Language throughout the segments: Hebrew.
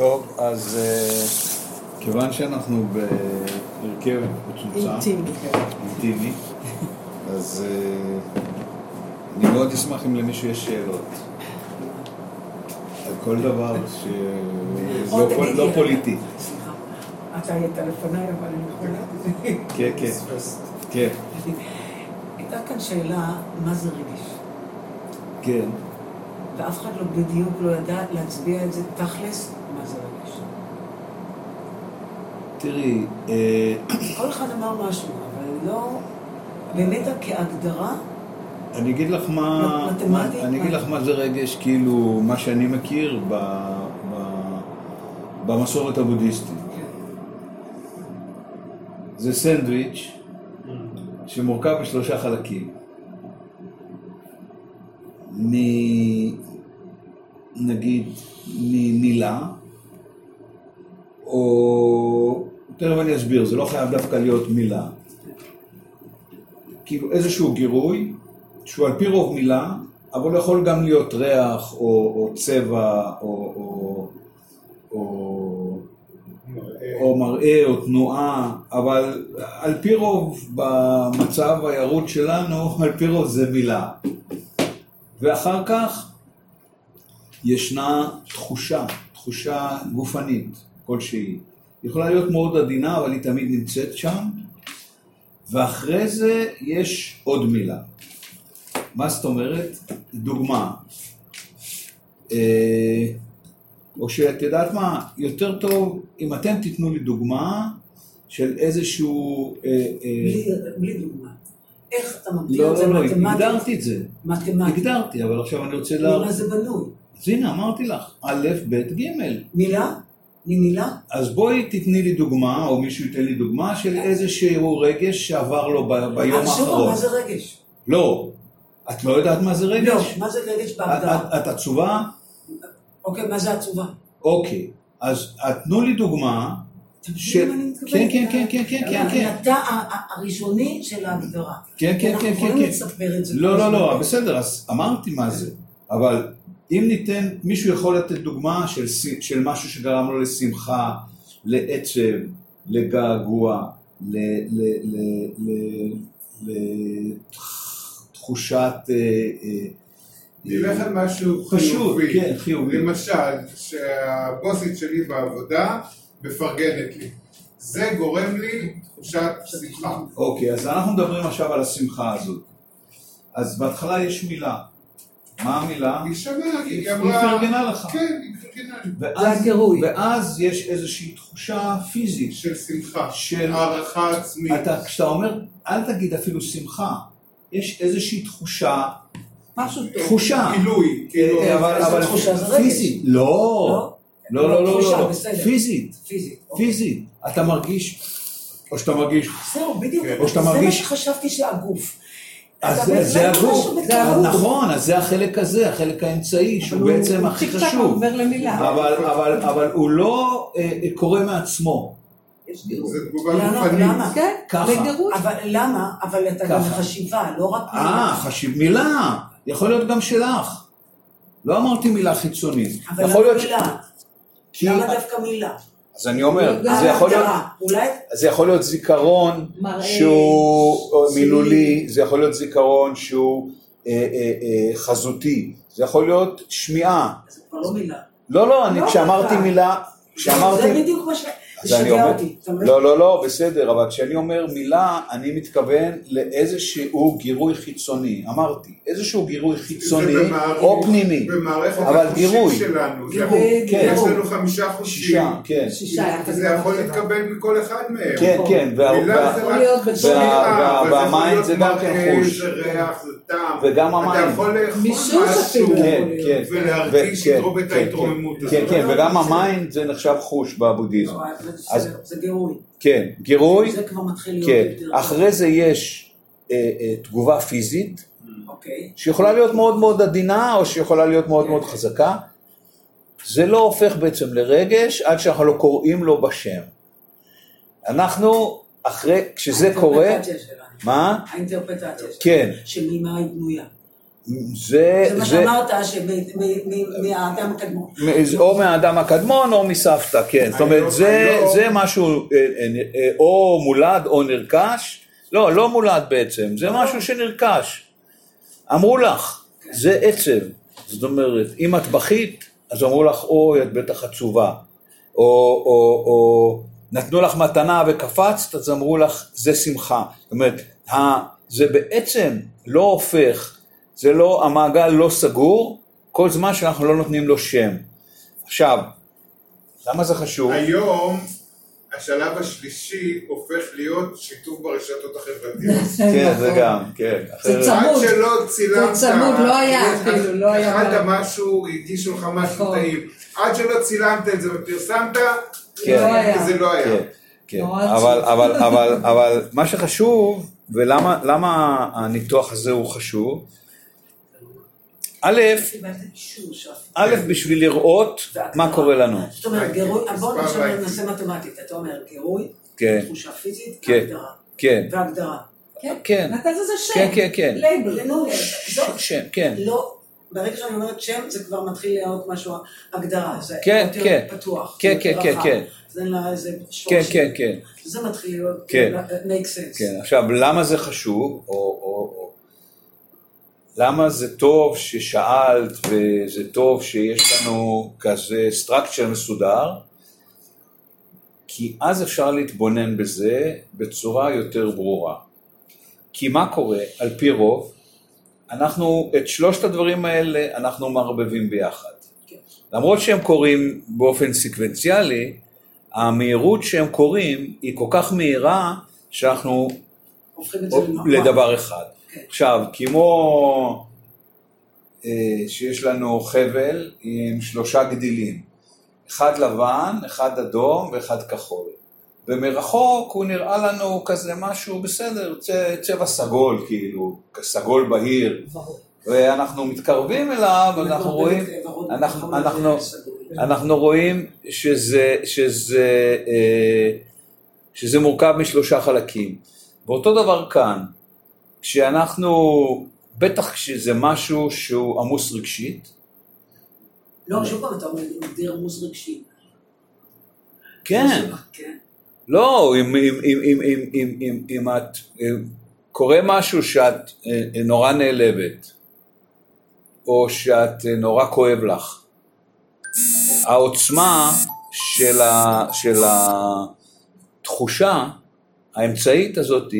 טוב, אז אה, כיוון שאנחנו בהרכב מצומצם, אינטימי. אינטימי, אז אה, אני מאוד אשמח אם למישהו יש שאלות. על כל דבר שלא תגיד לא לי, פוליטי. סליחה, אתה היית לפניי, אבל אני יכולה. כן, כן, כן, הייתה כאן שאלה, מה זה רגש? כן. ואף אחד לא בדיוק לא ידע להצביע את זה תכלס. תראי, אה, כל אחד אמר משהו, אבל לא... באמת כהגדרה, אני אגיד לך מה, מתמטית, אני אגיד? לך מה זה רגש, כאילו, מה שאני מכיר ב, ב, במסורת הבודהיסטית. זה סנדוויץ' שמורכב משלושה חלקים. מ... נגיד ממילה, או... תכף אני אסביר, זה לא חייב דווקא להיות מילה. כאילו איזשהו גירוי שהוא על פי רוב מילה, אבל יכול גם להיות ריח או, או צבע או, או, או, או מראה או תנועה, אבל על פי רוב במצב הירוד שלנו, על פי רוב זה מילה. ואחר כך ישנה תחושה, תחושה גופנית כלשהי. היא יכולה להיות מאוד עדינה, אבל היא תמיד נמצאת שם. ואחרי זה יש עוד מילה. מה זאת אומרת? דוגמה. אה, או שאת יודעת מה, יותר טוב אם אתם תיתנו לי דוגמה של איזשהו... אה, אה, בלי, בלי דוגמה. איך אתה מגדיר לא, את זה לא, לא, מתמטית? הגדרתי את זה. מתמטית. הגדרתי, אבל עכשיו אני רוצה לה... ממה זה בנוי? אז הנה, אמרתי לך, א', ב', ג'. מילה? ממילה? אז בואי תתני לי דוגמה, או מישהו ייתן לי דוגמה של איזשהו רגש שעבר לו ב- ביום האחרון. מה זה רגש? לא. את לא יודעת מה זה רגש? לא, מה זה רגש את, בהגדרה? את, את עצובה? אוקיי, מה זה עצובה? אוקיי. אז את- תנו לי דוגמה אתה ש... כן, כן, כן, כן, כן, כן, כן. ההחלטה ה- ה- הראשוני של ההגדרה. כן, כן, אנחנו כן, יכולים כן, כן. לספר את זה. לא, לא. לא, בסדר, אז אמרתי מה זה. אבל אם ניתן, מישהו יכול לתת דוגמה של, של משהו שגרם לו לשמחה, לעצב, לגעגוע, לתחושת... אה, אה, נלך על משהו חיובי. כן, חיובי. למשל, שהבוסית שלי בעבודה מפרגנת לי. זה גורם לי תחושת שמחה. אוקיי, אז אנחנו מדברים עכשיו על השמחה הזאת. אז בהתחלה יש מילה. מה המילה? היא שמעה, היא היא אמרה... פרגנה לך. כן, היא פרגנה. ואז, זה הגירוי. ואז יש איזושהי תחושה פיזית. של שמחה, של- הערכה עצמית. אתה, כשאתה אומר, אל תגיד אפילו שמחה, יש איזושהי תחושה, משהו טוב. תחושה, גילוי, כאילו... אה, אבל, תחושה? זה. פיזית, לא, לא, לא, לא, תחושה, לא, בסדר. פיזית, פיזית. אוקיי. פיזית, אתה מרגיש, או שאתה מרגיש, זהו, בדיוק. כן. או שאתה זה מה מרגיש- שחשבתי שהגוף. אז זה, הגוף. נכון, אז זה החלק הזה, החלק האמצעי, שהוא בעצם הכי חשוב. אבל, אבל, אבל הוא לא אה, אה, קורה מעצמו, יש גירוי. זה תגובה למה? גופנית. למה? כן, ככה. אבל למה? אבל אתה גם. חשיבה, לא רק אה, חשיב מילה, יכול להיות גם שלך, לא אמרתי מילה חיצונית, אבל למה מילה? למה דווקא מילה? אז אני אומר, זה יכול להיות. אולי... זה יכול להיות זיכרון מראה, שהוא. מילולי, זה יכול להיות זיכרון שהוא אה, אה, אה, חזותי, זה יכול להיות שמיעה. זה כבר לא מילה. לא, לא, אני לא כשאמרתי. מילה, זה כשאמרתי, בדיוק מה ש... אז זה אני שגע אומר, אותי. אתה מבין? לא, לא, לא, בסדר, אבל כשאני אומר מילה, אני מתכוון לאיזשהו גירוי חיצוני, אמרתי, איזשהו גירוי חיצוני או פנימי, אבל גירוי. שלנו. זה- גירוי, כן. יש. לנו חמישה חושים. שישה, כן, שישה. זה יכול להתקבל מכל אחד מהם. כן, כן, וה- מילה וה- זה רק אבל יכול והמים להיות זה גם כן מראה, חוש. זה ריח, זה טעם. וגם המים. אתה יכול לאכול משהו. כן, כן, ולהרגיש כן, את כן, ההתרוממות הזאת. כן, כן, וגם המים זה נחשב חוש בבודהיזם, לא, זה- אז- זה- זה גירוי. כן, גירוי, זה כבר מתחיל להיות יותר... אחרי זה יש אה, אה, תגובה פיזית, אוקיי. שיכולה להיות מאוד מאוד עדינה, או שיכולה להיות מאוד מאוד חזקה, זה לא הופך בעצם לרגש עד שאנחנו לא קוראים לו בשם. אנחנו, אחרי, כשזה קורה, האינטרפרטציה שלנו. מה? האינטרפרטציה שלנו. כן, שממה היא בנויה. זה, זה מה שאמרת, שמהאדם הקדמון. או מהאדם הקדמון או מסבתא, כן. זאת אומרת, זה, משהו אה, אה, אה, או מולד או נרכש. לא, לא מולד בעצם, זה משהו שנרכש. אמרו לך, זה עצב. זאת אומרת, אם את בכית, אז אמרו לך, אוי, את בטח עצובה. או, או, או נתנו לך מתנה וקפצת, אז אמרו לך, זה שמחה. זאת אומרת, זה בעצם לא הופך, זה לא, המעגל לא סגור, כל זמן שאנחנו לא נותנים לו שם. עכשיו, למה זה חשוב? היום השלב השלישי הופך להיות שיתוף ברשתות החברתיות. כן, זה גם, כן. אחרת- צמוד. עד שלא צילמת, זה צמוד, לא היה אפילו, לא היה אכלת משהו, הגישו לך משהו נכון. טעים. עד שלא צילמת את זה ופרסמת, כן. לא היה. זה לא היה. כן, כן. אבל. אבל, אבל, אבל מה שחשוב, ולמה למה הניתוח הזה הוא חשוב, א', בשביל לראות מה קורה לנו. זאת אומרת, גירוי, בואו מספר עכשיו בית. נעשה מתמטית. אתה אומר גירוי, כן, תחושה פיזית, כן. הגדרה. כן, והגדרה. כן, כן, נתת לזה שם. כן, כן, כן. לייבל. שם, כן. לא, ברגע שאני אומרת שם, זה כבר מתחיל להיות משהו, הגדרה. זה כן, יותר כן. פתוח. כן, כן, יותר כן. כן. זה איזה כן, שורשים. כן, כן. זה מתחיל להיות, כן. make sense. כן, עכשיו למה זה חשוב, או, או, או למה זה טוב ששאלת וזה טוב שיש לנו כזה structure מסודר, כי אז אפשר להתבונן בזה בצורה יותר ברורה. כי מה קורה, על פי רוב, אנחנו את שלושת הדברים האלה אנחנו מערבבים ביחד. כן. למרות שהם קורים באופן סקוונציאלי, המהירות שהם קורים היא כל כך מהירה שאנחנו. לדבר אחד. כן. עכשיו, כמו אה, שיש לנו חבל עם שלושה גדילים, אחד לבן, אחד אדום ואחד כחול. ומרחוק הוא נראה לנו כזה משהו בסדר, צבע סגול כאילו, סגול בהיר. ואנחנו מתקרבים אליו, אנחנו רואים, אנחנו- אנחנו- אנחנו רואים שזה, שזה, אה, שזה מורכב משלושה חלקים. ואותו דבר כאן, כשאנחנו, בטח כשזה משהו שהוא עמוס רגשית, לא, שוב פעם אתה מגדיר עמוס רגשי. כן, כן. לא, אם, אם, אם, אם, אם, אם, אם, אם את, אם קורה משהו שאת אה, נורא נעלבת, או שאת אה, נורא כואב לך, העוצמה של, ה, של התחושה האמצעית הזאת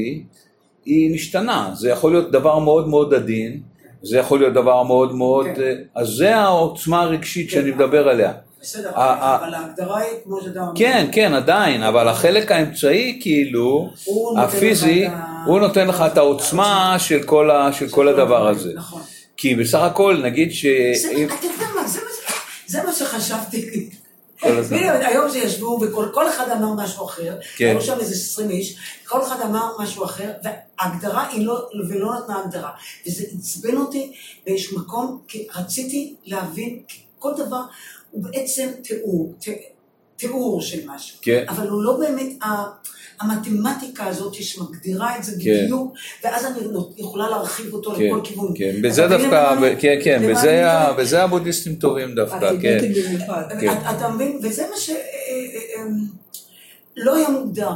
היא משתנה, זה יכול להיות דבר מאוד מאוד עדין, זה יכול להיות דבר מאוד מאוד, כן. אה, אז זה העוצמה הרגשית שאני מדבר עליה. בסדר, אבל ההגדרה היא כמו שאתה אומר. כן, כן, עדיין, אבל החלק האמצעי כאילו, הפיזי, הוא נותן לך את העוצמה של כל, כל הדבר הזה. נכון. כי בסך הכל, נגיד ש... זה- מה, שחשבתי. כל הזמן. בדיוק, היום שישבו וכל כל אחד אמר משהו אחר, כן. היו שם איזה 20 איש, כל אחד אמר משהו אחר, וההגדרה היא לא, ולא נתנה הגדרה. וזה עצבן אותי באיזשהו מקום, כי רציתי להבין, כל דבר הוא בעצם תיאור, תיאור של משהו. כן. אבל הוא לא באמת המתמטיקה הזאת שמגדירה את זה כן. בדיוק, ואז אני יכולה להרחיב אותו כן, לכל כיוון. כן, בזה דווקא, ב- כן, כן, בזה ה-? בזה הבודהיסטים טובים דווקא, כן. הטיבטים במיוחד. כן. אתה- מבין? וזה מה שלא היה מוגדר,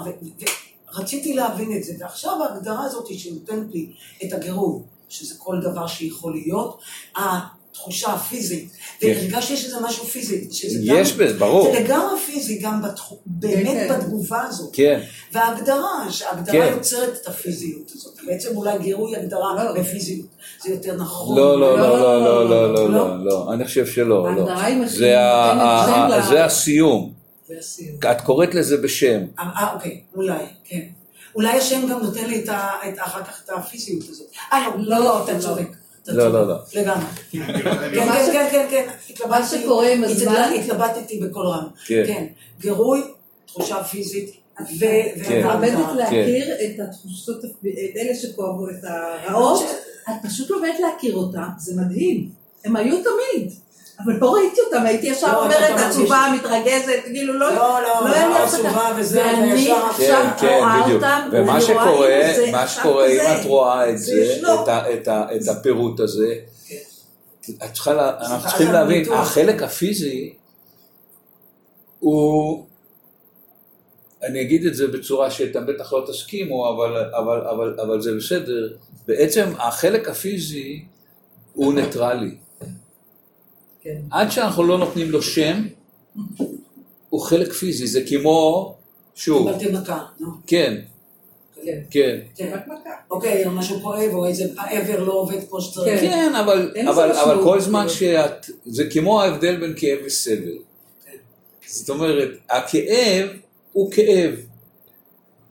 ורציתי להבין את זה. ועכשיו ההגדרה הזאת שנותנת לי את הגירוי, שזה כל דבר שיכול להיות, התחושה הפיזית, כן. והרגשתי שזה משהו פיזי. שזה יש גם- בזה, ברור. זה לגמרי פיזי, גם בתחו- באמת כן. בתגובה הזאת. כן, וההגדרה, שההגדרה כן. יוצרת את הפיזיות הזאת. בעצם אולי גירוי הגדרה לא. בפיזיות. זה יותר נכון. לא, לא, לא, לא, לא, לא, לא, לא? לא, לא, אני חושב שלא, לא. ההגדרה היא מכילה, זה ה- נותנת ה- שם ה- ל- זה הסיום. זה הסיום. את קוראת לזה בשם. אה, אה, אוקיי, אולי, כן. אולי השם גם נותן לי את ה, את, אחר כך את הפיזיות הזאת. אה, לא, לא, לא, אתה לא. צודק. לא. לא, לא. לגמרי. כן, מה כן, כן, כן, כן. התלבטתי- שקורה עם הזמן- התלבט- התלבטתי בקול רם. כן. כן. גירוי, תחושה פיזית, ו... כן. לומדת והגדרה. להכיר את התחושות, את אלה שכואבו את הרעות, את פשוט לומדת להכיר אותם, זה מדהים. הם היו תמיד, אבל לא ראיתי אותם, הייתי ישר לא, אומרת, אתה עצובה, מתרגזת, כאילו לא... לא, לא, לא. עצובה וזה, ואני וישר- עכשיו כן, כן, רואה בדיוק. אותם, ומה שקורה, מה שקורה, אם. את רואה את זה. את הפירוט הזה, את צריכה, לה- אנחנו צריכים להבין. החלק הפיזי הוא, אני אגיד את זה בצורה שאתם בטח לא תסכימו, אבל, אבל, אבל, אבל זה בסדר, בעצם החלק הפיזי הוא ניטרלי. כן. עד שאנחנו לא נותנים לו שם, הוא חלק פיזי, זה כמו, שוב, קיבלתם מכה, נו. כן, כן. כן. כן. אוקיי, משהו כואב, או איזה העבר לא עובד כמו שצריך. כן. כן, אבל, כל זמן. שאת, זה כמו ההבדל בין כאב וסבל. זאת אומרת, הכאב הוא כאב,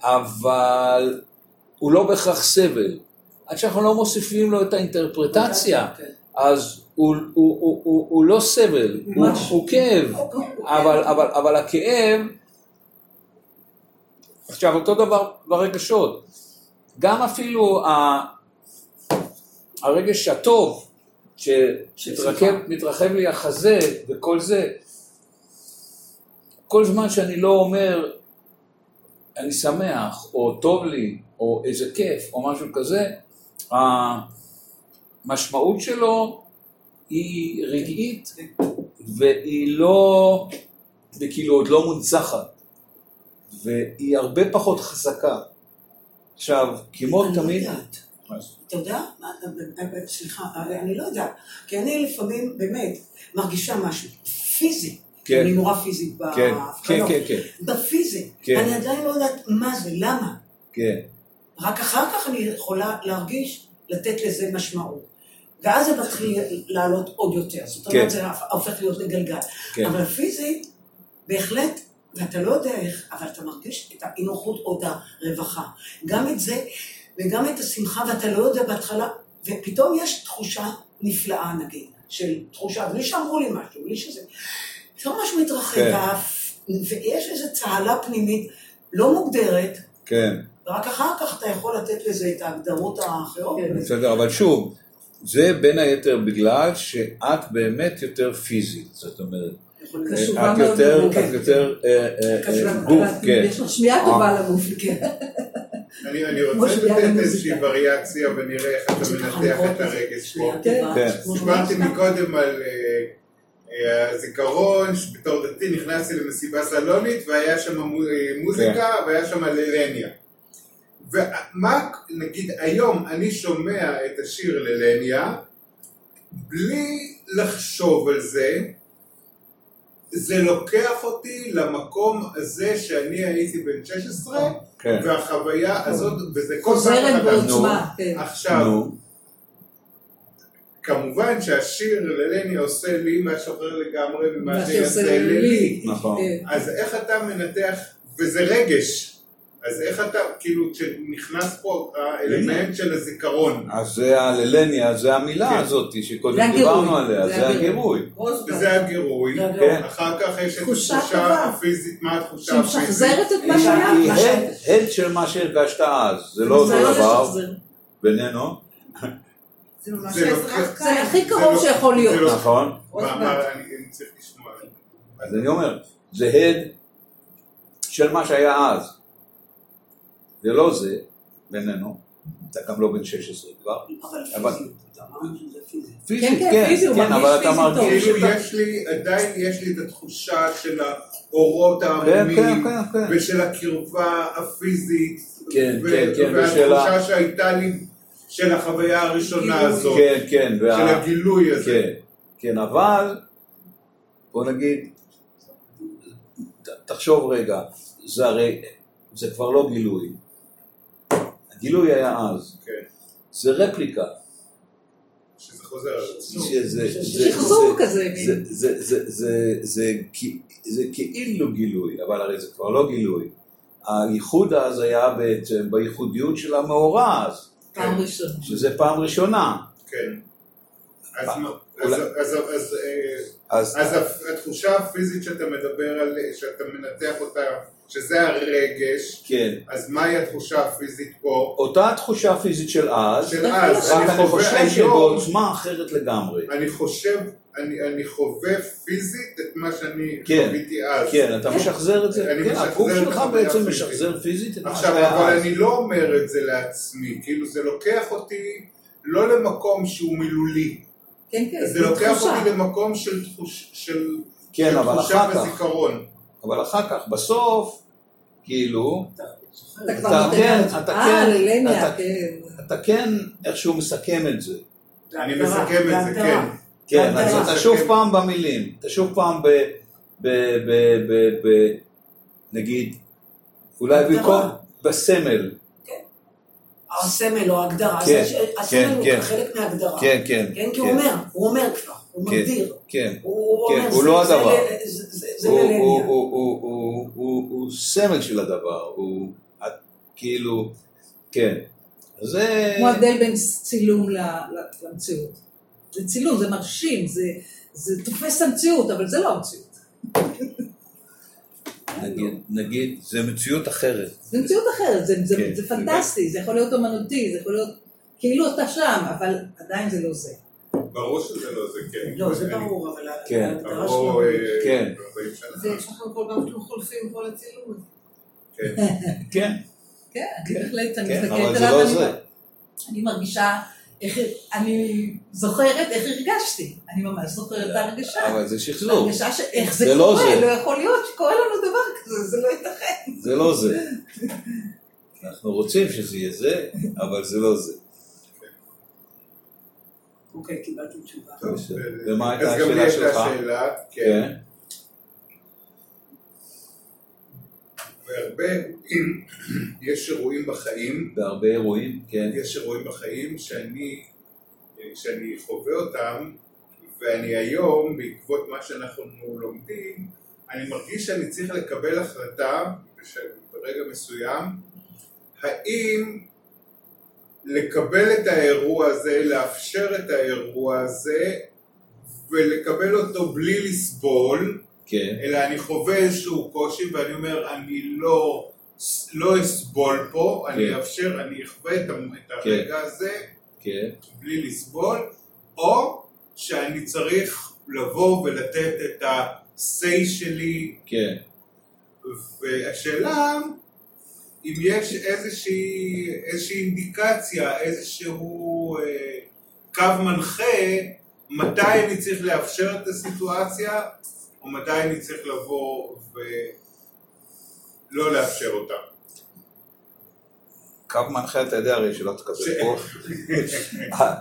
אבל הוא לא בהכרח סבל. עד שאנחנו לא מוסיפים לו את האינטרפרטציה. אז הוא, הוא, הוא, הוא, הוא לא סבל, הוא. הוא כאב, אבל, אבל, אבל הכאב, עכשיו אותו דבר ברגשות, גם אפילו ה, הרגש הטוב, שמתרחב מתרחב לי החזה וכל זה, כל זמן שאני לא אומר אני שמח, או טוב לי, או איזה כיף, או משהו כזה, המשמעות שלו היא רגעית, והיא לא, וכאילו עוד לא מונצחת, והיא הרבה פחות חזקה. עכשיו, כמו אני לא תמיד... יודעת. אתה יודע? סליחה, אני לא יודעת. כי אני לפעמים, באמת, מרגישה משהו פיזי. כן. אני נורא פיזית כן, כן, בהפגנות. כן, כן, בפיזי. כן. אני עדיין לא יודעת מה זה, למה. כן, רק אחר כך אני יכולה להרגיש, לתת לזה משמעות. ואז זה מתחיל לעלות עוד יותר. זאת כן. אומרת, זה הופך להיות לגלגל. כן. אבל פיזית, בהחלט, ואתה לא יודע איך, אבל אתה מרגיש את האי-נוחות או את הרווחה. גם את זה, וגם את השמחה, ואתה לא יודע בהתחלה, ופתאום יש תחושה נפלאה, נגיד, של תחושה, בלי שאמרו לי משהו, בלי שזה... פתאום משהו מתרחב, כן. ויש איזו צהלה פנימית לא מוגדרת, כן. ורק אחר כך אתה יכול לתת לזה את ההגדרות האחרות. כן. בסדר, אבל שוב, זה בין היתר בגלל שאת באמת יותר פיזית, זאת אומרת, אה, את יותר. את יותר אה, אה, קשובה אה, מאוד. גוף, כן. יש לך שמיעה טובה לגוף. כן. אני, רוצה לתת. איזושהי וריאציה ונראה איך אתה מנתח את הרגש פה. כן. כן. שמוזיקה. מקודם על אה, אה, הזיכרון, שבתור דתי נכנסתי למסיבה סלונית והיה שם מו- אה, מוזיקה והיה שם ללניה. ומה, נגיד היום אני שומע את השיר ללניה בלי לחשוב על זה, זה לוקח אותי למקום הזה שאני הייתי בן 16 כן. והחוויה הזאת, וזה כל פעם חוזרת מחדש. בעוצמה. כן. עכשיו, נו, כמובן שהשיר ללני עושה לי משהו אחר לגמרי ממה מה שיעשה ללי. לי. נכון. כן. אז איך אתה מנתח, וזה רגש, אז איך אתה, כאילו, כשנכנס פה האלמנט של הזיכרון, אז זה הללניה, זה המילה כן. הזאת זה שקודם. דיברנו עליה, זה זה הגירוי. וזה הגירוי, זה כן. אחר כך יש את תחושה התחושה. הפיזית, מה התחושה הפיזית? שמשחזרת את מה שהיה. היא הד- של מה שהרגשת אז, זה לא אותו זה לא דבר. בינינו, זה זה. זה הכי זה קרוב שיכול זה להיות. נכון? אז אני אומר, זה הד של מה שהיה אז. זה לא זה בינינו, אתה גם לא בן 16 כבר. אבל אבל- פיזית, אתה אמרת שזה פיזי. פיזית, כן, כן, כן, מרגיש אבל אתה פיזית טוב. מרגיש כאילו. יש לי, עדיין יש לי את התחושה של האורות כן, העמומים, כן, כן, כן. ושל הקרבה הפיזית, כן, כן, כן, והתחושה שהייתה לי, של החוויה הראשונה. הזאת, כן, כן, של הגילוי הזה. כן, כן, אבל בוא נגיד, תחשוב רגע, זה הרי, זה כבר לא גילוי. הגילוי היה אז, כן, זה רפליקה. שזה חוזר על עצמו. שזה- זה- שחזור זה- כזה. זה- זה- זה- זה- זה כי- זה כאילו גילוי, אבל הרי זה כבר לא גילוי. הייחוד אז היה בעצם בייחודיות של המאורע אז, פעם ראשונה. שזה פעם ראשונה. כן. אז אה, מה- אולי- אז- אז- התחושה הפיזית שאתה מדבר על, שאתה מנתח אותה, שזה הרגש, כן, אז מהי התחושה הפיזית פה? אותה תחושה פיזית של אז, של אז, רק אני חווה חושב שבעוצמה אחרת לגמרי. אני חושב, אני, אני חווה פיזית את מה שאני כן, חוויתי אז. כן, אתה משחזר את זה, אני כן, משחזר הגוף שלך בעצם הפיזית. משחזר פיזית את מה עכשיו, שהיה אבל אז. אני לא אומר את זה לעצמי, כאילו זה לוקח אותי לא למקום שהוא מילולי. כן, כן, זה לוקח תחושה. אותי למקום של תחוש- של כן, של אבל תחושה אחר כך, וזיכרון. אבל אחר כך, בסוף, כאילו, אתה כן, אתה אה, כן, ללניה, אתה- כן. אתה כן איכשהו מסכם את זה. אני מסכם את זה. כן. כן. אז אתה שוב פעם במילים, אתה שוב פעם ב... ב... ב... ב... ב... נגיד, אולי. במקום בסמל. הסמל או ההגדרה, כן, אז הסמל הוא כן. חלק מההגדרה. כן, כן. כן, כי הוא אומר, הוא אומר כבר, הוא כן. מגדיר. כן. הוא כן, אומר, הוא זה- לא זה הדבר. זה- זה- זה הוא- מלניה. הוא- הוא- הוא- הוא- הוא- הוא סמל של הדבר, הוא את- כאילו, כן. זה... כמו ההבדל בין צילום למציאות. זה צילום, זה מרשים, זה, זה תופס המציאות, אבל זה לא המציאות. נגיד, נגיד, זה מציאות אחרת. זה מציאות אחרת, זה, זה, כן. זה פנטסטי, זה יכול להיות אומנותי, זה יכול להיות כאילו אתה שם, אבל עדיין זה לא זה. ברור שזה לא זה, כן. לא, זה ברור, אבל כן. ההגדרה עברו שלו... אה, כן. 40 שנה. ויש לכם כל פעם שאתם חולפים לצילום הזה. כן. כן, כן, אני בהחלט, אני כן, מסתכלת אבל זה עליו, לא אני- זה. אני מרגישה, אני זוכרת איך הרגשתי, אני ממש זוכרת את ההרגשה. אבל זה שחזור. הרגשה שאיך זה זה לא קורה, זה. לא יכול להיות שקורה לנו דבר כזה, זה לא ייתכן. זה לא זה. אנחנו רוצים שזה יהיה זה, אבל זה לא זה. אוקיי, קיבלתי תשובה. ומה הייתה אז גם לי השאלה שלך? הייתה שאלה, כן. והרבה, אם יש אירועים בחיים, בהרבה אירועים, כן. יש אירועים בחיים שאני, שאני חווה אותם, ואני היום, בעקבות מה שאנחנו לומדים, אני מרגיש שאני צריך לקבל החלטה ברגע מסוים, האם לקבל את האירוע הזה, לאפשר את האירוע הזה, ולקבל אותו בלי לסבול, כן. אלא אני חווה איזשהו קושי ואני אומר, אני לא, לא אסבול פה, אני כן. אאפשר, אני אחווה את את הרגע הזה כן. בלי לסבול, או שאני צריך לבוא ולתת את ה-say שלי, כן. והשאלה אם יש איזושהי, איזושהי אינדיקציה, איזשהו אה, קו מנחה, מתי אני צריך לאפשר את הסיטואציה, או מתי אני צריך לבוא ולא לאפשר אותה. קו מנחה אתה יודע הרי שלא תקבל ש- פה.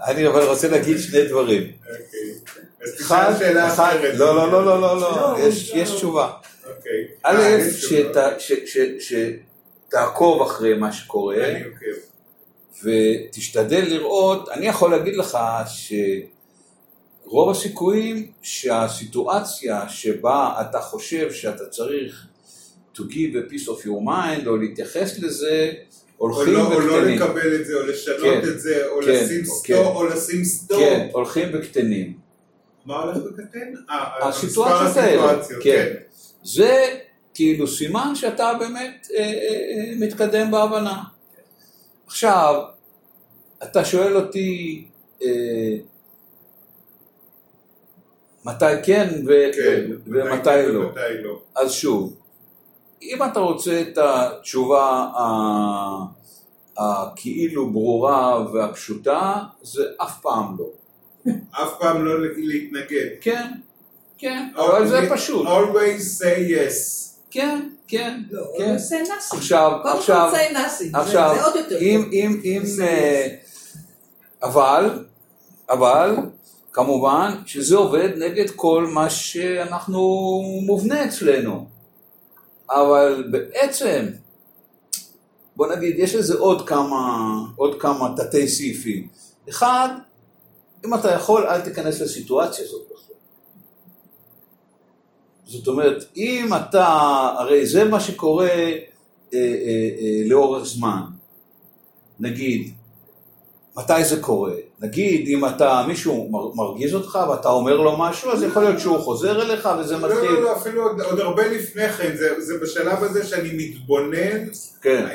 אני אבל רוצה להגיד שני דברים. אוקיי. אז אחד, תשאל שאלה אחד, אחרת. לא, לא, לא, לא, לא, לא, לא, יש תשובה. א', ש- ש- שתעקוב אחרי מה שקורה. ותשתדל לראות, אני יכול להגיד לך שרוב הסיכויים שהסיטואציה שבה אתה חושב שאתה צריך to give a piece of your mind או להתייחס לזה, או הולכים לא, או לא וקטנים. לקבל את זה, או לשנות כן, את זה, או כן, לשים כן. סטופ, או לשים סטופ. כן, הולכים וקטנים. מה הולך וקטן? אה, הסיטואציות האלה, הסיטואציות, כן. זה כאילו סימן שאתה באמת אה, אה, אה, מתקדם בהבנה. עכשיו, אתה שואל אותי אה, מתי כן, ו- כן, ומתי כן לא. ומתי לא. אז שוב, אם אתה רוצה את התשובה ה- הכאילו ברורה והפשוטה, זה אף פעם לא. אף פעם לא להתנגד. כן, כן, אבל זה פשוט. always say yes. כן, כן, לא, כן. עכשיו, עכשיו, עכשיו, אם. אם, אם, אה, אבל, אבל, כמובן שזה עובד נגד כל מה שאנחנו מובנה אצלנו. אבל בעצם, בוא נגיד, יש לזה עוד כמה, עוד כמה תתי סעיפים. אחד, אם אתה יכול, אל תיכנס לסיטואציה הזאת. זאת אומרת, אם אתה, הרי זה מה שקורה אה, אה, אה, לאורך זמן. נגיד, מתי זה קורה? נגיד, אם אתה, מישהו מר- מרגיז אותך ואתה אומר לו משהו, אז יכול להיות שהוא חוזר אליך וזה לא, מתחיל. לא, לא, אפילו עוד, עוד הרבה לפני כן, זה, זה בשלב הזה שאני מתבונן, כן,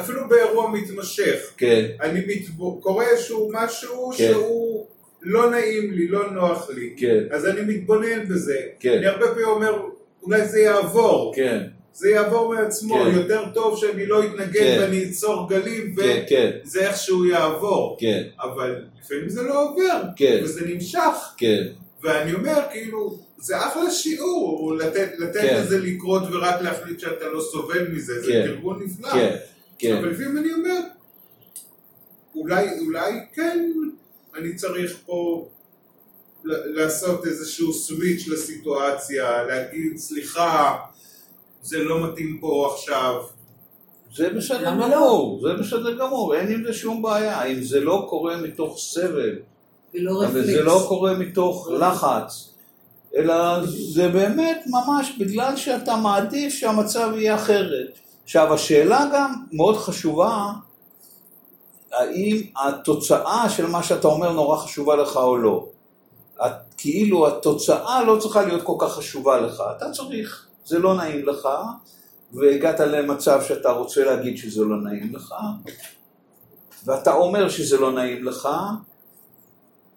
אפילו באירוע מתמשך. כן, אני מתב... קורה איזשהו משהו כן. שהוא לא נעים לי, לא נוח לי. כן, אז אני מתבונן בזה. כן. אני הרבה פעמים אומר, אולי זה יעבור. כן, זה יעבור מעצמו, כן. יותר טוב שאני לא אתנגד כן. ואני אצור גלים כן, כן, וזה איכשהו יעבור. כן, אבל לפעמים זה לא עובר, כן. וזה נמשך. כן, ואני אומר, כאילו, זה אחלה שיעור, לתת, לתת כן. לזה לקרות ורק להחליט שאתה לא סובל מזה, זה כן. תרגון נפלא. כן, כן, אבל לפעמים אני אומר, אולי, אולי כן, אני צריך פה לעשות איזשהו סוויץ' לסיטואציה, להגיד, סליחה, זה לא מתאים פה עכשיו. זה בסדר למה גמור, זה בסדר גמור, אין עם זה שום בעיה, אם זה לא קורה מתוך סבל, ולא אבל. זה לא קורה מתוך לחץ, אלא זה באמת ממש בגלל שאתה מעדיף שהמצב יהיה אחרת. עכשיו השאלה גם מאוד חשובה, האם התוצאה של מה שאתה אומר נורא חשובה לך או לא. את, כאילו התוצאה לא צריכה להיות כל כך חשובה לך, אתה צריך, זה לא נעים לך, והגעת למצב שאתה רוצה להגיד שזה לא נעים לך, ואתה אומר שזה לא נעים לך,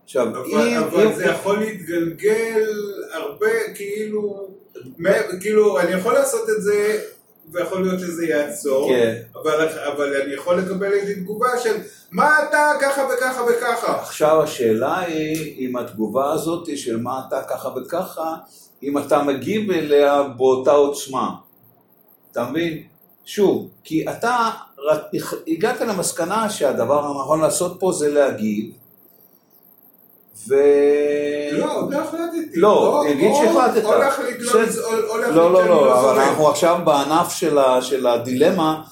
עכשיו, אבל, אם, אבל אם, זה יכול להתגלגל הרבה, כאילו, כאילו, אני יכול לעשות את זה, ויכול להיות שזה יעצור, כן. אבל, אבל אני יכול לקבל איזו תגובה של, מה אתה ככה וככה וככה. עכשיו השאלה היא, אם התגובה הזאת של מה אתה ככה וככה, אם אתה מגיב אליה באותה עוצמה. אתה מבין? שוב, כי אתה הגעת למסקנה שהדבר הנכון לעשות פה זה להגיב, ו... לא, לא החלטתי. לא, נגיד שהחלטת. או להחליט לא או- להחליט לא, לא, שאני לא, אבל. אנחנו עכשיו בענף של, הדילמה,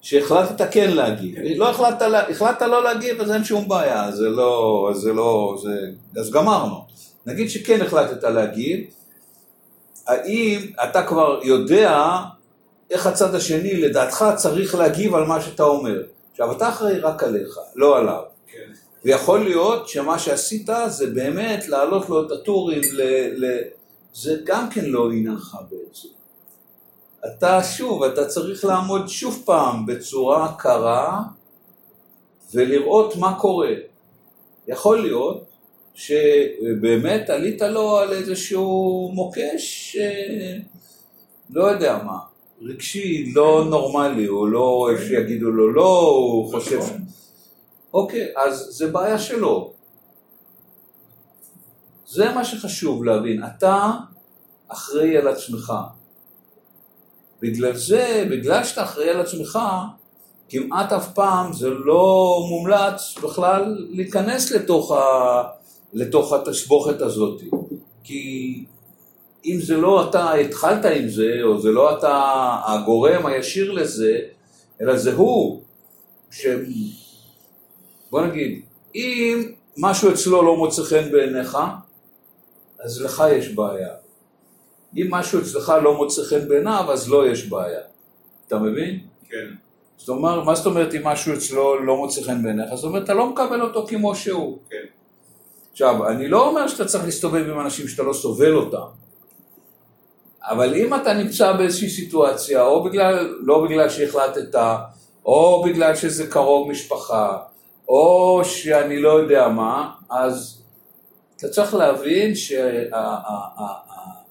שהחלטת כן להגיב. לא החלטת, החלטת לא להגיב, אז אין שום בעיה, זה לא, זה לא, זה, אז גמרנו. נגיד שכן החלטת להגיב, האם אתה כבר יודע איך הצד השני לדעתך צריך להגיב על מה שאתה אומר. עכשיו, אתה אחראי רק עליך, לא עליו. כן. ויכול להיות שמה שעשית זה באמת להעלות לו את הטורים, ל, ל... זה גם כן לא עניינך בעצם. אתה שוב, אתה צריך לעמוד שוב פעם בצורה קרה ולראות מה קורה. יכול להיות שבאמת עלית לו על איזשהו מוקש, אה, לא יודע מה, רגשי, לא נורמלי, או לא, איך שיגידו לו לא, הוא חושב... ש- אוקיי, אז זה בעיה שלו. זה מה שחשוב להבין, אתה אחראי על עצמך. בגלל זה, בגלל שאתה אחראי על עצמך, כמעט אף פעם זה לא מומלץ בכלל להיכנס לתוך, ה, לתוך התסבוכת הזאת. כי אם זה לא אתה התחלת עם זה, או זה לא אתה הגורם הישיר לזה, אלא זה הוא, ש... בוא נגיד, אם משהו אצלו לא מוצא חן בעיניך, אז לך יש בעיה. אם משהו אצלך לא מוצא חן בעיניו, אז לא יש בעיה. אתה מבין? כן. זאת אומרת, מה זאת אומרת אם משהו אצלו לא מוצא חן בעיניך? זאת אומרת, אתה לא מקבל אותו כמו שהוא. כן. עכשיו, אני לא אומר שאתה צריך להסתובב עם אנשים שאתה לא סובל אותם, אבל אם אתה נמצא באיזושהי סיטואציה, או בגלל, לא בגלל שהחלטת, או בגלל שזה קרוב משפחה, או שאני לא יודע מה, אז אתה צריך להבין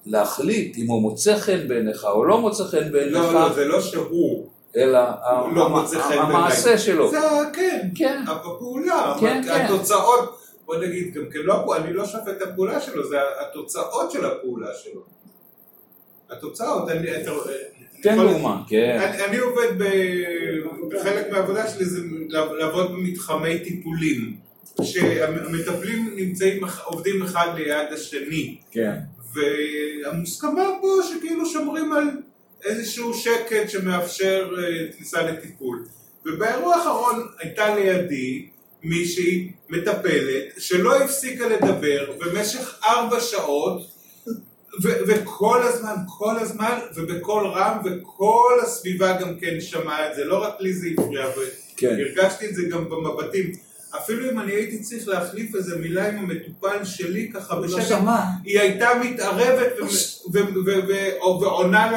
שלהחליט אם הוא מוצא חן בעיניך או לא מוצא חן בעיניך, לא, לא, זה לא שהוא. אלא לא. המעשה שלו. זה, כן. כן. הפעולה, כן, כן. התוצאות, בוא נגיד, גם כן, לא, אני לא שופט את הפעולה שלו, זה התוצאות של הפעולה שלו. התוצאות, אני, תן דוגמה, כן. אני, עובד ב, בחלק מהעבודה שלי זה לעבוד במתחמי טיפולים, שהמטפלים נמצאים, עובדים אחד ליד השני, כן. והמוסכמה פה שכאילו שומרים על איזשהו שקט שמאפשר אה, כניסה לטיפול. ובאירוע האחרון הייתה לידי מישהי מטפלת שלא הפסיקה לדבר במשך ארבע שעות ו- וכל הזמן, כל הזמן, ובקול רם, וכל הסביבה גם כן שמעה את זה, לא רק לי זה הפריע, כן. והרגשתי את זה גם במבטים. אפילו אם אני הייתי צריך להחליף איזה מילה עם המטופל שלי ככה הוא לא בשקט, שמע. היא הייתה מתערבת ו- ו- ו- ו- או- ועונה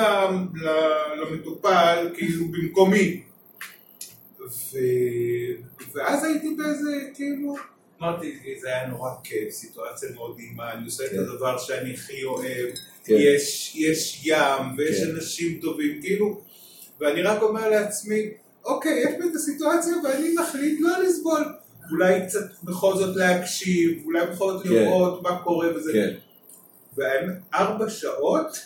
למטופל כאילו במקומי. ו- ואז הייתי באיזה כאילו, אמרתי, זה היה נורא כיף, סיטואציה מאוד נעימה, אני עושה את כן. הדבר שאני הכי אוהב, כן. יש, יש ים ויש כן. אנשים טובים, כאילו, ואני רק אומר לעצמי, אוקיי, יש פה את הסיטואציה ואני מחליט לא לסבול. אולי קצת בכל זאת להקשיב, אולי בכל זאת. לראות מה קורה וזה. כן, ארבע שעות,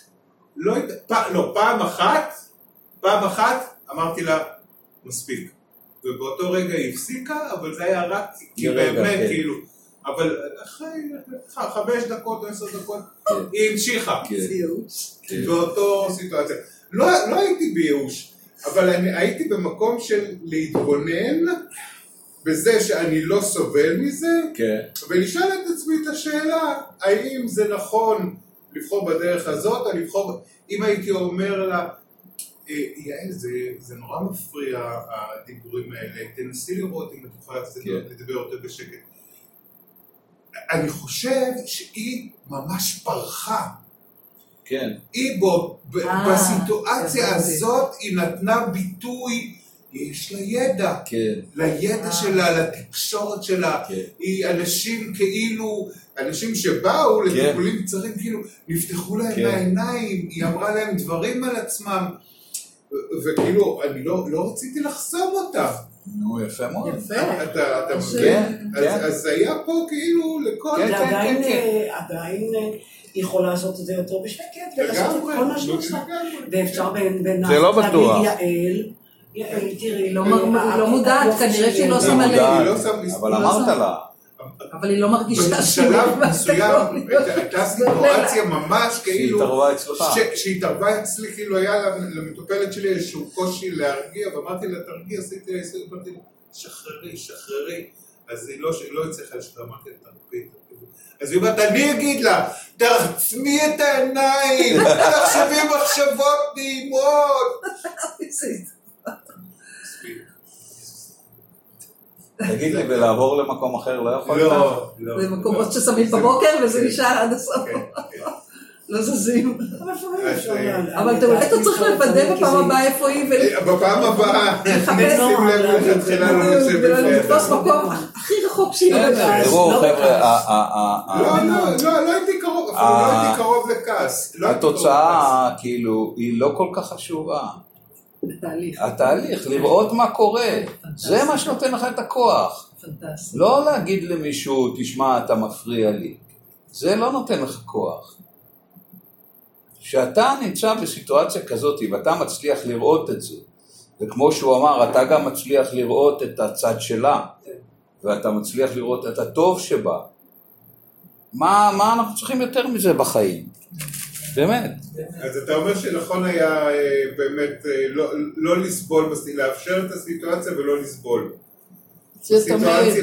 לא, פ, לא, פעם אחת, פעם אחת אמרתי לה, מספיק. ובאותו רגע היא הפסיקה, אבל זה היה רק, כי באמת, כן. כאילו, אבל אחרי ח- חמש דקות, עשר דקות, כן. היא המשיכה, כן. כן. באותו סיטואציה. לא, לא הייתי בייאוש, אבל אני הייתי במקום של להתבונן בזה שאני לא סובל מזה, כן, ולשאול את עצמי את השאלה, האם זה נכון לבחור בדרך הזאת, או לבחור, אם הייתי אומר לה, "אה, יעל, זה, זה נורא מפריע הדיבורים האלה, תנסי לראות אם את יכולה קצת כן. לדבר יותר בשקט. אני חושב שהיא ממש פרחה. כן, היא בו, ב- אה, בסיטואציה. הזאת, היא נתנה ביטוי, יש לה ידע. כן, לידע אה. שלה, לתקשורת שלה, כן. היא אנשים כאילו, אנשים שבאו כן. לטיפולים קצרים, כאילו, נפתחו להם כן. העיניים, היא אמרה להם דברים על עצמם, וכאילו, אני לא, לא רציתי לחסום אותה. נו, יפה מאוד. יפה. אתה, אז- מבין? כן, אז, כן. אז היה פה כאילו לכל... כן, זה כן, עדיין, כן, כן. עדיין אה, יכול לעשות את זה יותר בשקט ולעשות את כל מה שהיא לא, עושה. ואפשר בין... זה לא להגיד, בטוח. יעל, יעל, תראי, לא אה, לא מודעת, כנראה שהיא לא. שמה לב. לא אבל לא אמרת. לה, אבל היא לא מרגישה בשלב מה מסוים שאתה הייתה סיטואציה ממש שהיא כאילו... שהתערבה אצלי, כאילו היה למטופלת שלי איזשהו קושי להרגיע, ואמרתי לה, תרגיע, עשיתי לה עשר, אמרתי לה, שחררי, שחררי. אז היא לא, היא לא הצליחה לשחרר, אמרתי לה, תרפי, תרפי. אז היא אומרת, אני אגיד לה, תעצמי את העיניים, תחשבי מחשבות נעימות. תגיד לי, ולעבור למקום אחר לא יכולת? לא, לא. זה מקומות ששמים בבוקר וזה כן, נשאר עד הסוף. כן, כן. לא זזים. אבל אה, לה- אבל אתה אולי אתה צריך לוודא בפעם הבאה איפה היא בפעם הבאה, נשים לב מלכתחילה לא נצא ולתפוס מקום הכי רחוק שהיא בסדר, יודעת. תראו לא חבר'ה, לא, לא, הייתי קרוב, אפילו אה, לא הייתי קרוב לכעס. לא. התוצאה, כאילו, היא לא כל כך חשובה. בתהליך. התהליך, לראות מה קורה, זה מה שנותן לך את הכוח. פנטסטי. לא להגיד למישהו, תשמע, אתה מפריע לי. זה לא נותן לך כוח. כשאתה נמצא בסיטואציה כזאת ואתה מצליח לראות את זה, וכמו שהוא אמר, אתה גם מצליח לראות את הצד שלה, ואתה מצליח לראות את הטוב שבה, מה, מה אנחנו צריכים יותר מזה בחיים? באמת. אז אתה אומר שנכון היה אה, באמת אה, לא- לא לסבול, לאפשר את הסיטואציה ולא לסבול.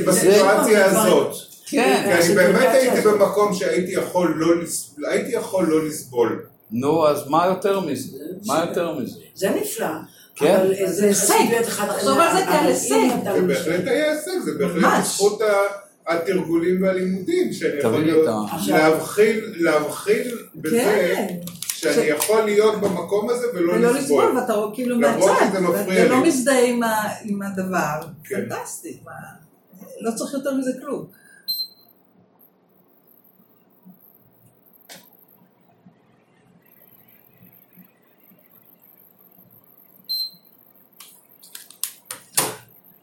בסיטואציה- זה- הזאת. כן. כי אני באמת הייתי. במקום שהייתי יכול לא לסבול, יכול לא לסבול. נו, אז מה יותר מזה? מה יותר מזה? זה נפלא. כן. אבל זה הישג. תחשוב על זה כעל הישג. זה בהחלט היה הישג, זה בהחלט ממש. בזכות ה- התרגולים והלימודים, שאני יכול להיות, להבחין, להבחין בזה כן. שאני יכול להיות במקום הזה ולא ולא לסבול. לסבול, ואתה רואה כאילו למרות מהצד, שזה מפריע ואתה לא. מזדהה עם ה- עם הדבר, כן. פנטסטי, מה- לא צריך יותר מזה כלום.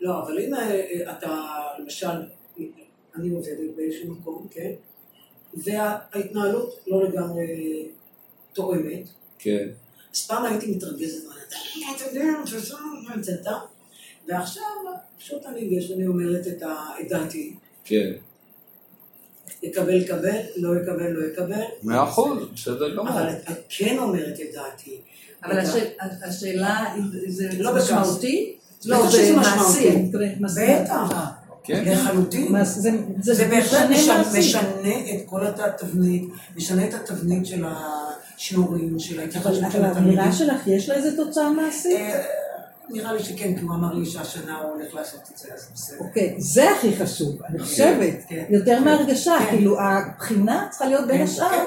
לא, אבל אם אה, אתה, למשל, אני עובדת באיזשהו מקום, כן? וההתנהלות לא לגמרי תואמת, כן, אז פעם הייתי מתרגזת, אתה יודע, אתה יודע, אתה יודע, ועכשיו פשוט אני ניגשת ואני אומרת את דעתי, כן. יקבל, יקבל, לא יקבל, לא יקבל. מאה אחוז, בסדר גמור. אבל את כן אומרת את דעתי. אבל השאלה, זה לא זה. משמעותי? לא, זה אני מעשי. בטח. כן, לחלוטין. מה, זה זה זה בהחלט משנה משנה, את כל התבנית, משנה את התבנית של השיעורים, של ההתייחסות אבל של אבל התלמידים. האמירה שלך, יש לה איזה תוצאה מעשית? אה, נראה לי שכן, כי הוא אמר לי שהשנה הוא הולך לעשות את זה, אז בסדר. אוקיי, זה הכי חשוב, אני חושבת. כן. יותר כן. מהרגשה, כן. כאילו הבחינה צריכה להיות בין כן, השאר. כן.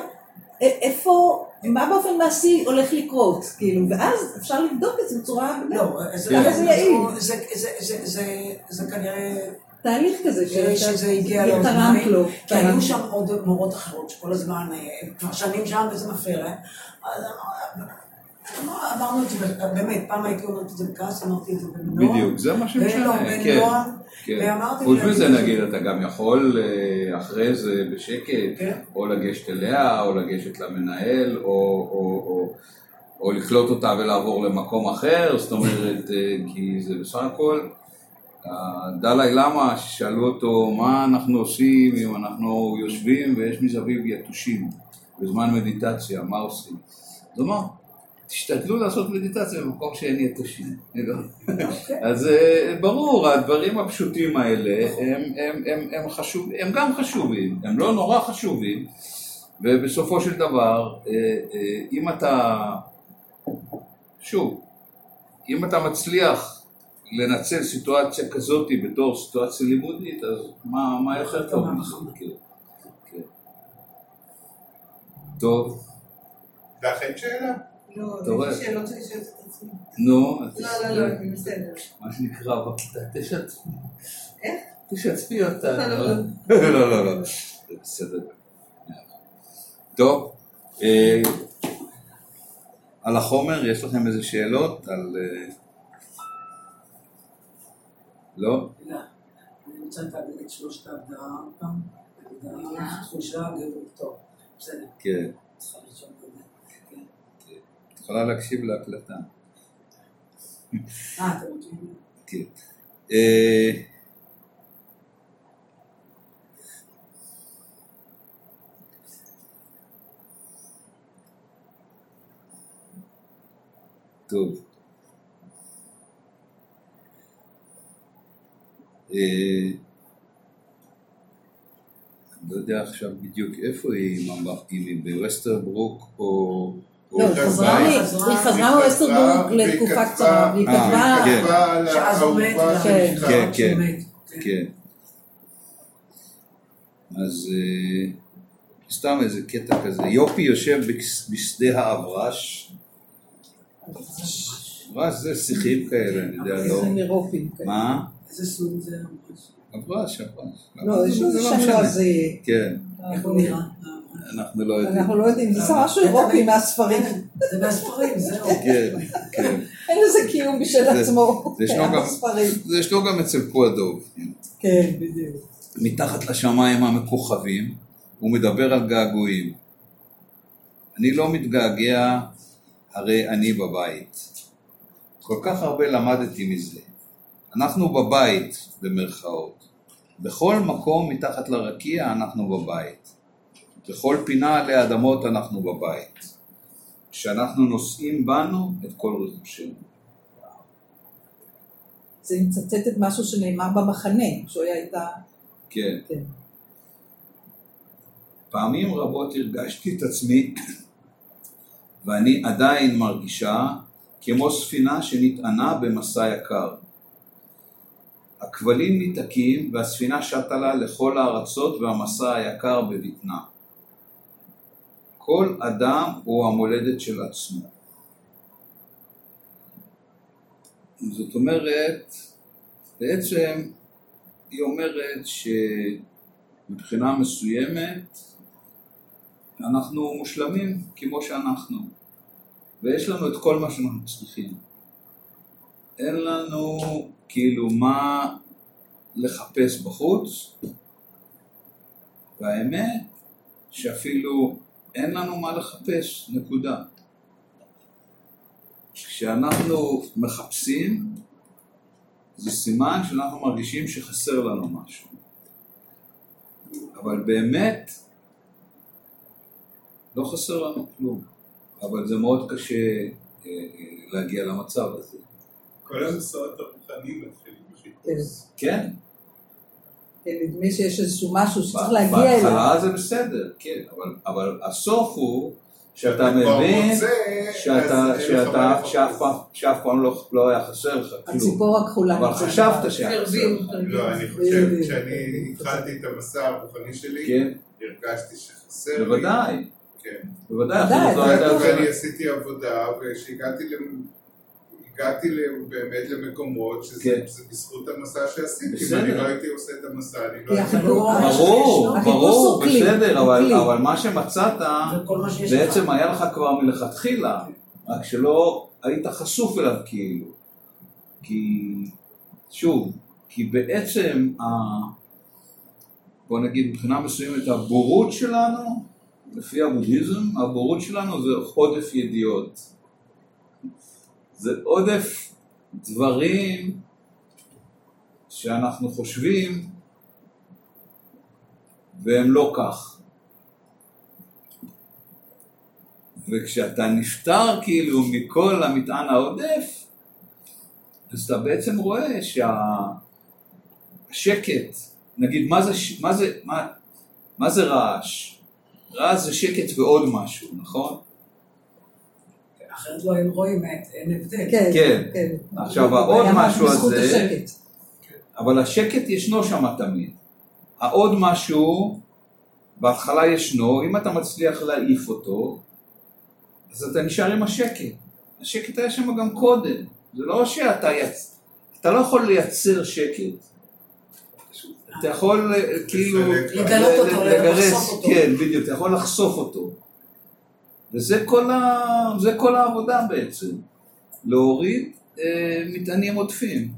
איפה, מה באופן מעשי הולך לקרות, כאילו, ואז אפשר לבדוק את זה בצורה... לא, זה- יעיל. זה- זה- זה- זה- זה כנראה תהליך כזה שזה הגיע לאוזניים. כי היו שם עוד מורות אחרות שכל הזמן, אה, כבר שנים שם וזה מפריע להם. אז אמר- אמרנו את זה, באמת, פעם הייתי אומרת את זה בכעס, אמרתי את זה בנועם. בדיוק, זה מה שמשנה, כן. בנועם, כן. ואמרתי חוץ מזה נגיד, אתה גם יכול אה, אחרי זה בשקט, כן. או לגשת אליה, או לגשת למנהל, או, או, או, או לקלוט אותה ולעבור למקום אחר, זאת אומרת, אה, כי זה בסך הכל, הדלאי למה, ששאלו אותו מה אנחנו עושים אם אנחנו יושבים ויש מסביב יתושים בזמן מדיטציה, מה עושים? אז הוא אמר, תשתדלו לעשות מדיטציה במקום שאין יתושים. אז אה, ברור, הדברים הפשוטים האלה הם, הם, הם, הם, חשוב, הם גם חשובים, הם לא נורא חשובים, ובסופו של דבר, אה, אה, אם אתה, שוב, אם אתה מצליח לנצל סיטואציה כזאת בתור סיטואציה לימודית, אז מה, מה יותר טוב מזה? כן, כן. טוב, לך אין שאלה? לא? יש שאלות שאני שואלת את עצמי. נו, אז לא, לא, לא, אני בסדר. מה שנקרא בכיתה, תשתפי. איך? תשתפי אותנו. לא, לא, לא, לא, לא. זה בסדר. טוב, אה, על החומר יש לכם איזה שאלות? על... אה, לא? אני רוצה לתאגיד את שלושת ההגדרה עוד פעם. הגדרה, תחושה, גאות, טוב. בסדר, כן. את זה. כן. את יכולה להקשיב להקלטה. אה, אתם רוצים? כן. אה, טוב. אני לא יודע עכשיו בדיוק איפה היא, אם היא בווסטרברוק או... לא, היא חזרה מ- היא חזרה מאוסטרבורג והיא לתקופה קצרה, והיא אה, כתבה... כן. על שאז הוא האהובה כן. כן. אז אה, סתם איזה קטע כזה. יופי יושב בשדה האברש. אברש זה שיחים כאלה, אני יודע, לא. איזה אירופים כאלה. מה? איזה סוג זה? אברש, אברש. לא, יש לזה זה שם משנה. לא זה... כן, איך הוא נראה? אנחנו לא יודעים. אנחנו לא יודעים, זה שם משהו אירופי מהספרים. זה מהספרים, זהו. כן, כן. אין לזה קיום בשל עצמו. זה ישנו קיים גם- בספרים. זה ישנו גם אצל פועדוב. כן, בדיוק. מתחת לשמיים המכוכבים, הוא מדבר על געגועים. אני לא מתגעגע, הרי אני בבית. כל כך הרבה למדתי מזה. אנחנו בבית, במרכאות. בכל מקום מתחת לרקיע אנחנו בבית. בכל פינה עלי אדמות אנחנו בבית. כשאנחנו נושאים בנו את כל רכושנו. זה מצטט את משהו שנאמר במחנה, שהוא היה איתה... כן. כן. פעמים רבות הרגשתי את עצמי, ואני עדיין מרגישה, כמו ספינה שנטענה במסע יקר. הכבלים ניתקים והספינה שטה לה לכל הארצות והמסע היקר בבטנה. כל אדם הוא המולדת של עצמו. זאת אומרת, בעצם היא אומרת שמבחינה מסוימת אנחנו מושלמים כמו שאנחנו, ויש לנו את כל מה שאנחנו צריכים. אין לנו כאילו מה לחפש בחוץ, והאמת שאפילו אין לנו מה לחפש, נקודה. כשאנחנו מחפשים, זה סימן שאנחנו מרגישים שחסר לנו משהו. אבל באמת, לא חסר לנו כלום. אבל זה מאוד קשה אה, אה, להגיע למצב הזה. כל המסעות הרוחניים מתחילים בחיפוש. כן, כן, נדמה שיש איזשהו משהו שצריך להגיע אליו. בהתחלה זה בסדר, כן, אבל, אבל הסוף הוא שאתה מבין. שאף פעם, לא, לא היה חסר לך כלום. הציפור הכחולה. אבל חשבת. שהיה חסר לך. לא, אני חושב. כשאני התחלתי את המסע הרוחני שלי, כן, הרגשתי שחסר לי. בוודאי, כן. בוודאי, בוודאי, לא הייתה ואני. עשיתי עבודה, וכשהגעתי למ- הגעתי באמת למקומות שזה כן. בזכות המסע שעשיתי, אם. אני לא הייתי עושה את המסע, אני לא הייתי... ברור, ברור, בסדר, אבל מה שמצאת. בעצם היה לך כבר מלכתחילה, רק שלא היית חשוף אליו כאילו. כי, שוב, כי בעצם. בוא נגיד מבחינה מסוימת, הבורות שלנו, לפי הבודהיזם, הבורות שלנו זה עודף ידיעות. זה עודף דברים שאנחנו חושבים והם לא כך. וכשאתה נפטר כאילו מכל המטען העודף, אז אתה בעצם רואה שהשקט, נגיד מה זה, מה זה, מה, מה זה רעש? רעש זה שקט ועוד משהו, נכון? אחרת לא היינו רואים, אין הבדל. כן, כן. כן. עכשיו, העוד משהו הזה-. אבל השקט ישנו שם תמיד. העוד משהו, בהתחלה ישנו, אם אתה מצליח להעיף אותו, אז אתה נשאר עם השקט. השקט היה שם גם קודם. זה לא שאתה יצ... אתה לא יכול לייצר שקט. אתה יכול אה, כאילו... לגלות אותו, לגרס, לחשוף אותו. כן, בדיוק, אתה יכול לחשוף אותו. וזה כל, ה... זה כל העבודה בעצם. להוריד אה, מטענים עודפים.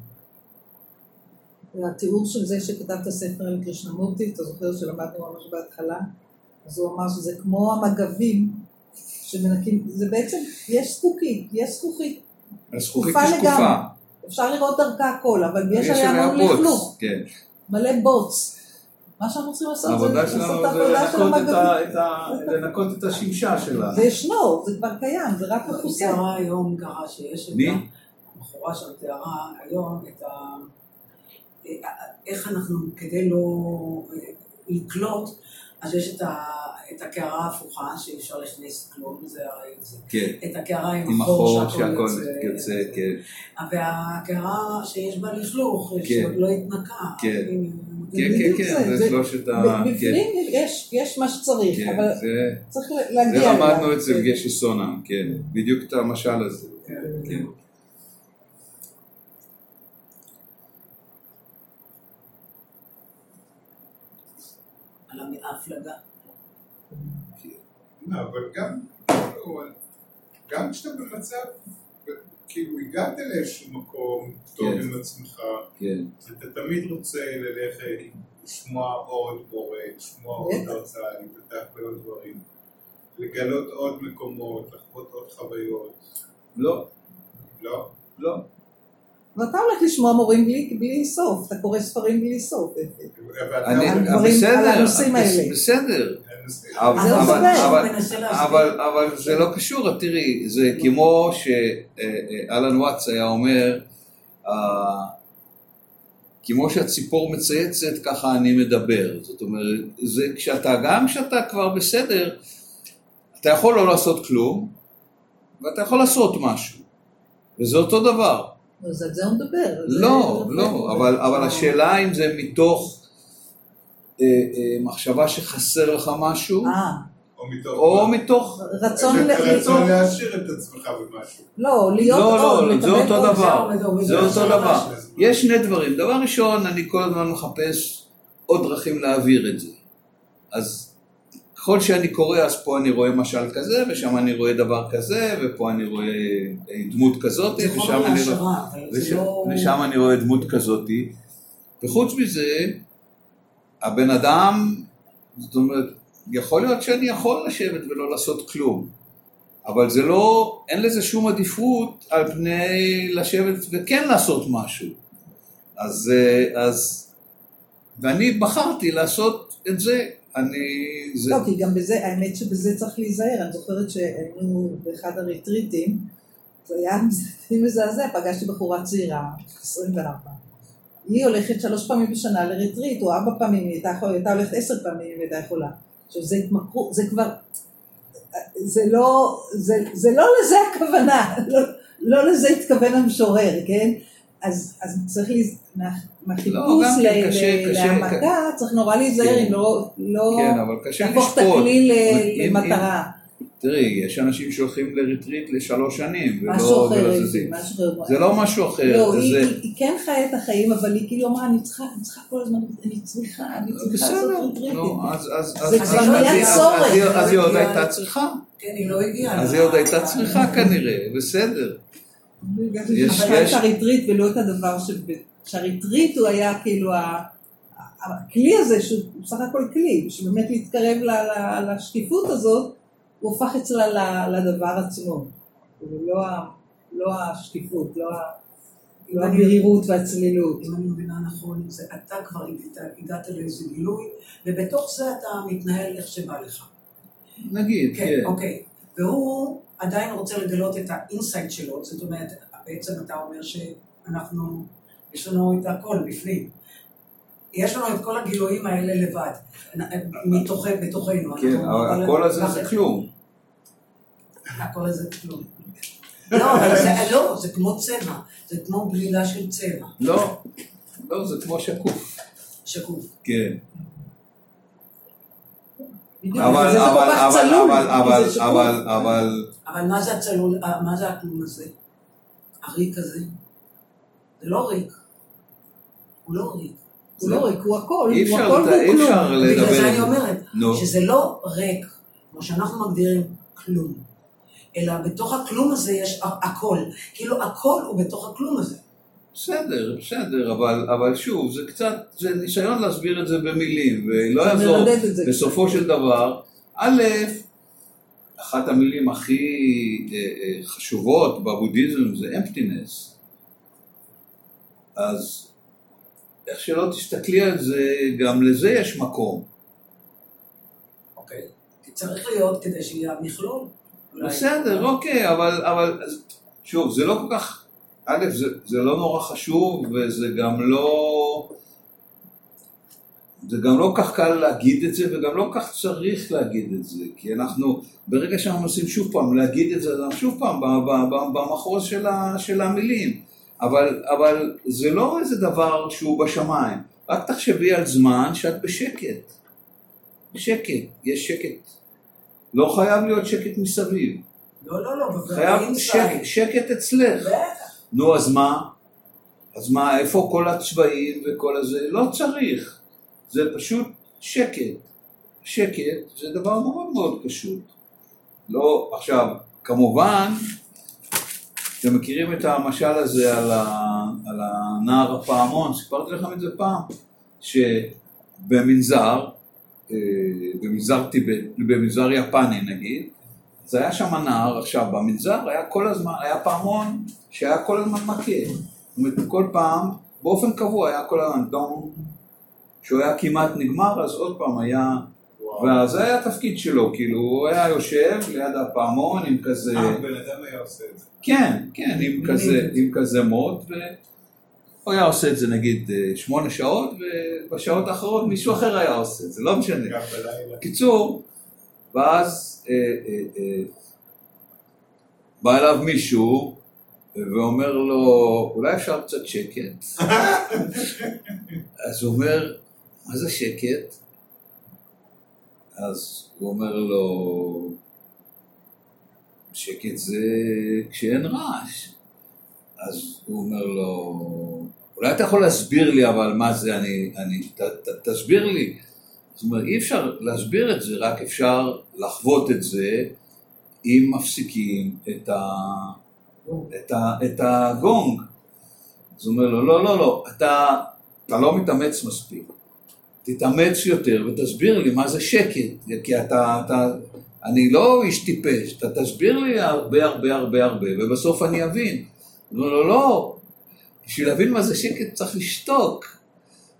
התיאור של זה שכתב את הספר על קרישנמורטי, אתה זוכר שלמדנו ממש בהתחלה? אז הוא אמר שזה כמו המגבים שמנקים, זה בעצם, יש זכוכית, יש זכוכית, הזכוכית היא שקופה. אפשר לראות דרכה הכל, אבל יש עליה המון לכלוך, כן. מלא בוץ. מה שאנחנו צריכים לעשות זה לעשות את העבודה של לנקות את המגבים. לנקות את השמשה שלה. זה ישנו, זה כבר קיים, זה רק היא מכוסה. תיארה היום ככה שיש את? הבחורה שם תיארה היום את ה... איך אנחנו, כדי לא אה, לקלוט, אז יש את, ה... את הקערה ההפוכה, שאי אפשר להכניס כלום, זה הרי זה. כן. את הקערה עם עם החור שהכל יוצא, כן. והקערה שיש בה לכלוך, כן. שעוד לא התנקה. כן. הנה, כן, כן, כן, זה, שלושת ה... כן, בפנים יש, יש מה שצריך, כן, אבל צריך להגיע זה. למדנו אצל כן. גשי סונה, כן. בדיוק את המשל הזה. כן. כן. ההפלגה. לא, אבל גם, גם כשאתה במצב, כאילו הגעת לאיזשהו מקום טוב כן. עם עצמך, כן. אתה תמיד רוצה ללכת, לשמוע עוד מורה, לשמוע עוד בטח. הרצאה, להתפתח בעוד דברים, לגלות עוד מקומות, לחוות עוד חוויות, לא, לא? לא. ואתה הולך לשמוע מורים בלי, בלי סוף, אתה קורא ספרים בלי סוף. אבל אני, על אתה- דברים- בסדר, על הנושאים בס- האלה. בסדר. אבל, זה לא קשור, תראי, זה כמו שאלן וואטס היה אומר, אה, כמו שהציפור מצייצת, ככה אני מדבר. זאת אומרת, זה כשאתה, גם כשאתה כבר בסדר, אתה יכול לא לעשות כלום, ואתה יכול לעשות משהו. וזה אותו דבר. אז על זה הוא מדבר. לא, לא, אבל, השאלה אם זה מתוך אה, אה, מחשבה שחסר לך משהו, אה, או מתוך... או מתוך... רצון, רצון להעשיר את עצמך במשהו. לא, להיות לא, עוד, לא, זה אותו עוד. דבר. זה אותו דבר. יש שני דברים. דבר ראשון, אני כל הזמן מחפש עוד דרכים להעביר את זה. אז ככל שאני קורא, אז פה אני רואה משל כזה, ושם אני רואה דבר כזה, ופה אני רואה אה, דמות כזאת, ושם אני לא... ושם אני רואה דמות כזאתי, וחוץ מזה, הבן אדם, זאת אומרת, יכול להיות שאני יכול לשבת ולא לעשות כלום, אבל זה לא, אין לזה שום עדיפות על פני לשבת וכן לעשות משהו. אז, אה, אז, ואני בחרתי לעשות את זה, אני, זה, לא, כי גם בזה, האמת שבזה צריך להיזהר. אני זוכרת שהיינו באחד הריטריטים, זה היה מזעזע, פגשתי בחורה צעירה, 24. היא הולכת שלוש פעמים בשנה לריטריט, או ארבע פעמים, היא הייתה, הולכת עשר פעמים, היא הייתה יכולה. עכשיו זה התמכרות, זה כבר, זה לא, זה, זה לא לזה הכוונה, לא, לא לזה התכוון המשורר, כן? אז, אז צריך מהחיפוש גם כן, להעמקה, צריך נורא להיזהר כן. אם לא, לא כן, אבל קשה להפוך את. הכלי ל- אם- למטרה. תראי, יש אנשים שהולכים לריטריט לשלוש שנים, ולא זזים. זה לא משהו אחר, לא, היא- זה... היא היא כן חיה את החיים, אבל היא כאילו אמרה, אני צריכה, אני צריכה כל הזמן, אני צריכה, אני צריכה לעשות ריטריטים. נו, אז אז- אז- זה אז- כבר אז- היה אז- צורך, אז היא- עוד הייתה צריכה, כן, היא לא הגיעה. אז היא עוד הייתה צריכה כנראה, בסדר. צריכה יש- את הריטריט ולא את הדבר ש... שהריטריט הוא היה כאילו ה... הכלי הזה, שהוא בסך הכל כלי, שבאמת להתקרב ל- ל- לשקיפות הזאת, הוא הפך אצלה ל- לדבר עצמו. ולא ה- לא השקיפות, לא לא הבהירות והצלילות. אם אני מבינה נכון, זה אתה כבר הגעת- הגעת לאיזה גילוי, ובתוך זה אתה מתנהל איך שבא לך. נגיד, כן, כן. אוקיי. והוא עדיין רוצה לגלות את ה insight שלו, זאת אומרת, בעצם אתה אומר שאנחנו, יש לנו את הכל בפנים. יש לנו את כל הגילויים האלה לבד, מתוך, בתוכנו. כן, אבל הכל הזה זה כלום. הכל הזה זה כלום. לא, זה, לא, זה כמו צבע, זה כמו בלילה של צבע, לא, לא, זה כמו שקוף. שקוף. כן. אבל, אבל, אבל, אבל, אבל. אבל, אבל, אבל מה זה הצלול, אה, מה זה הכלום הזה? הריק הזה? זה לא ריק. הוא לא ריק. הוא לא ריק, הוא הכל, הוא הכל והוא כלום. בגלל זה אני אומרת, שזה לא ריק, כמו שאנחנו מגדירים כלום, אלא בתוך הכלום הזה יש הכל. כאילו הכל הוא בתוך הכלום הזה. בסדר, בסדר, אבל, אבל שוב, זה קצת, זה ניסיון להסביר את זה במילים, ולא יעזור. בסופו של דבר, א', אחת המילים הכי אה, אה, חשובות בבודהיזם זה emptiness. אז איך שלא תסתכלי על זה, גם לזה יש מקום. אוקיי. כי צריך להיות כדי שיהיה מכלול. בסדר, אוקיי, אבל, אבל אז, שוב, זה לא כל כך, א', זה, זה לא נורא חשוב, וזה גם לא, זה גם לא כך קל להגיד את זה, וגם לא כך צריך להגיד את זה, כי אנחנו, ברגע שאנחנו מנסים שוב פעם להגיד את זה, אנחנו שוב פעם במחוז של, ה, של המילים, אבל, אבל זה לא איזה דבר שהוא בשמיים, רק תחשבי על זמן שאת בשקט, בשקט, יש שקט, לא חייב להיות שקט מסביב. לא, לא, לא, חייב. שקט, שקט אצלך. בטח. נו, אז מה? אז מה, איפה כל הצבעים וכל הזה? לא צריך. זה פשוט שקט. שקט זה דבר מאוד מאוד פשוט. לא, עכשיו, כמובן, אתם מכירים את המשל הזה על, ה, על הנער הפעמון, סיפרתי לכם את זה פעם, שבמנזר, אה, במנזר טיבט, במנזר יפני נגיד, אז היה שם נער, עכשיו במנזר היה כל הזמן, היה פעמון שהיה כל הזמן מכה. זאת אומרת, כל פעם, באופן קבוע היה כל הזמן דום, כשהוא היה כמעט נגמר, אז עוד פעם היה, ואז זה היה התפקיד שלו, כאילו, הוא היה יושב ליד הפעמון עם כזה, אה, בן אדם היה עושה את זה. כן, כן, עם כזה, עם כזה מוט, והוא היה עושה את זה נגיד אה, שמונה שעות, ובשעות האחרות מישהו אחר היה עושה את זה, לא משנה. גם בלילה. קיצור, ואז אה, אה, אה, בא אליו מישהו ואומר לו, אולי אפשר קצת שקט? אז הוא אומר, מה זה שקט? אז הוא אומר לו, שקט זה כשאין רעש. אז הוא אומר לו, אולי אתה יכול להסביר לי אבל מה זה, אני, אני, ת, ת, תסביר לי. זאת אומרת, אי אפשר להסביר את זה, רק אפשר לחוות את זה אם מפסיקים את, ה, את, ה, את הגונג. אז הוא אומר לו, לא, לא, לא, אתה, אתה לא מתאמץ מספיק. תתאמץ יותר ותסביר לי מה זה שקט, כי אתה, אתה, אני לא איש טיפש, אתה תסביר לי הרבה הרבה הרבה הרבה, ובסוף אני אבין. הוא אומר לו, לא, בשביל להבין מה זה שקט צריך לשתוק.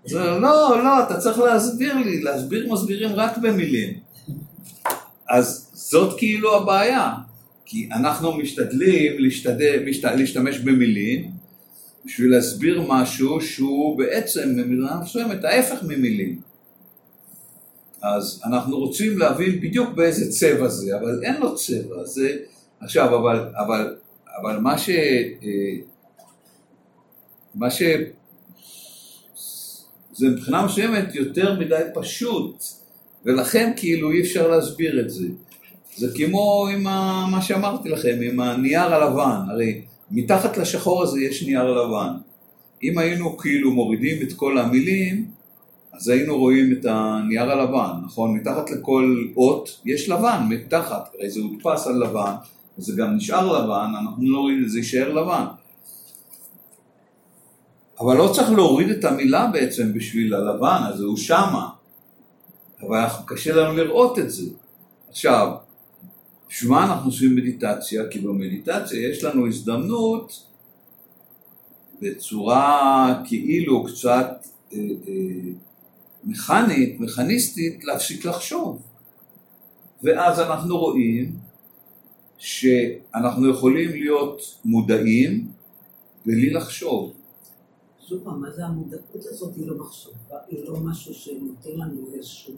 אז הוא לא, לא, אתה צריך להסביר לי, להסביר מסבירים רק במילים. אז זאת כאילו הבעיה, כי אנחנו משתדלים להשתדל, משת, להשתמש במילים בשביל להסביר משהו שהוא בעצם במילה מסוימת ההפך ממילים. אז אנחנו רוצים להבין בדיוק באיזה צבע זה, אבל אין לו צבע, זה... עכשיו, אבל, אבל, אבל מה ש... אה, מה ש... זה מבחינה מסוימת יותר מדי פשוט, ולכן כאילו אי אפשר להסביר את זה. זה כמו עם ה, מה שאמרתי לכם, עם הנייר הלבן, הרי מתחת לשחור הזה יש נייר לבן. אם היינו כאילו מורידים את כל המילים, אז היינו רואים את הנייר הלבן, נכון? מתחת לכל אות יש לבן, מתחת, הרי זה הודפס על לבן, וזה גם נשאר לבן, אנחנו לא רואים זה יישאר לבן. אבל לא צריך להוריד את המילה בעצם בשביל הלבן, אז הוא שמה. אבל קשה לנו לראות את זה. עכשיו, בשביל מה אנחנו עושים מדיטציה? כי במדיטציה יש לנו הזדמנות בצורה כאילו קצת אה, אה, מכנית, מכניסטית, להפסיק לחשוב. ואז אנחנו רואים שאנחנו יכולים להיות מודעים בלי לחשוב. שוב פעם, מה זה המודעות הזאת? היא לא מחשבה, היא לא משהו שנותן לנו איזושהי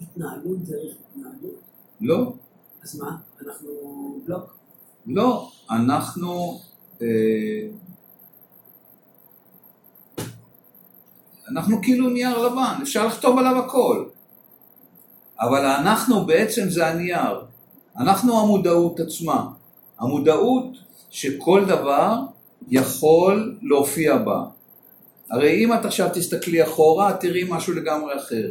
התנהלות דרך התנהלות. לא, אז מה? אנחנו בלוק? לא, אנחנו... אה, אנחנו כאילו נייר לבן, אפשר לכתוב עליו הכל. אבל אנחנו בעצם זה הנייר. אנחנו המודעות עצמה. המודעות שכל דבר יכול להופיע בה. הרי אם את עכשיו תסתכלי אחורה, תראי משהו לגמרי אחר.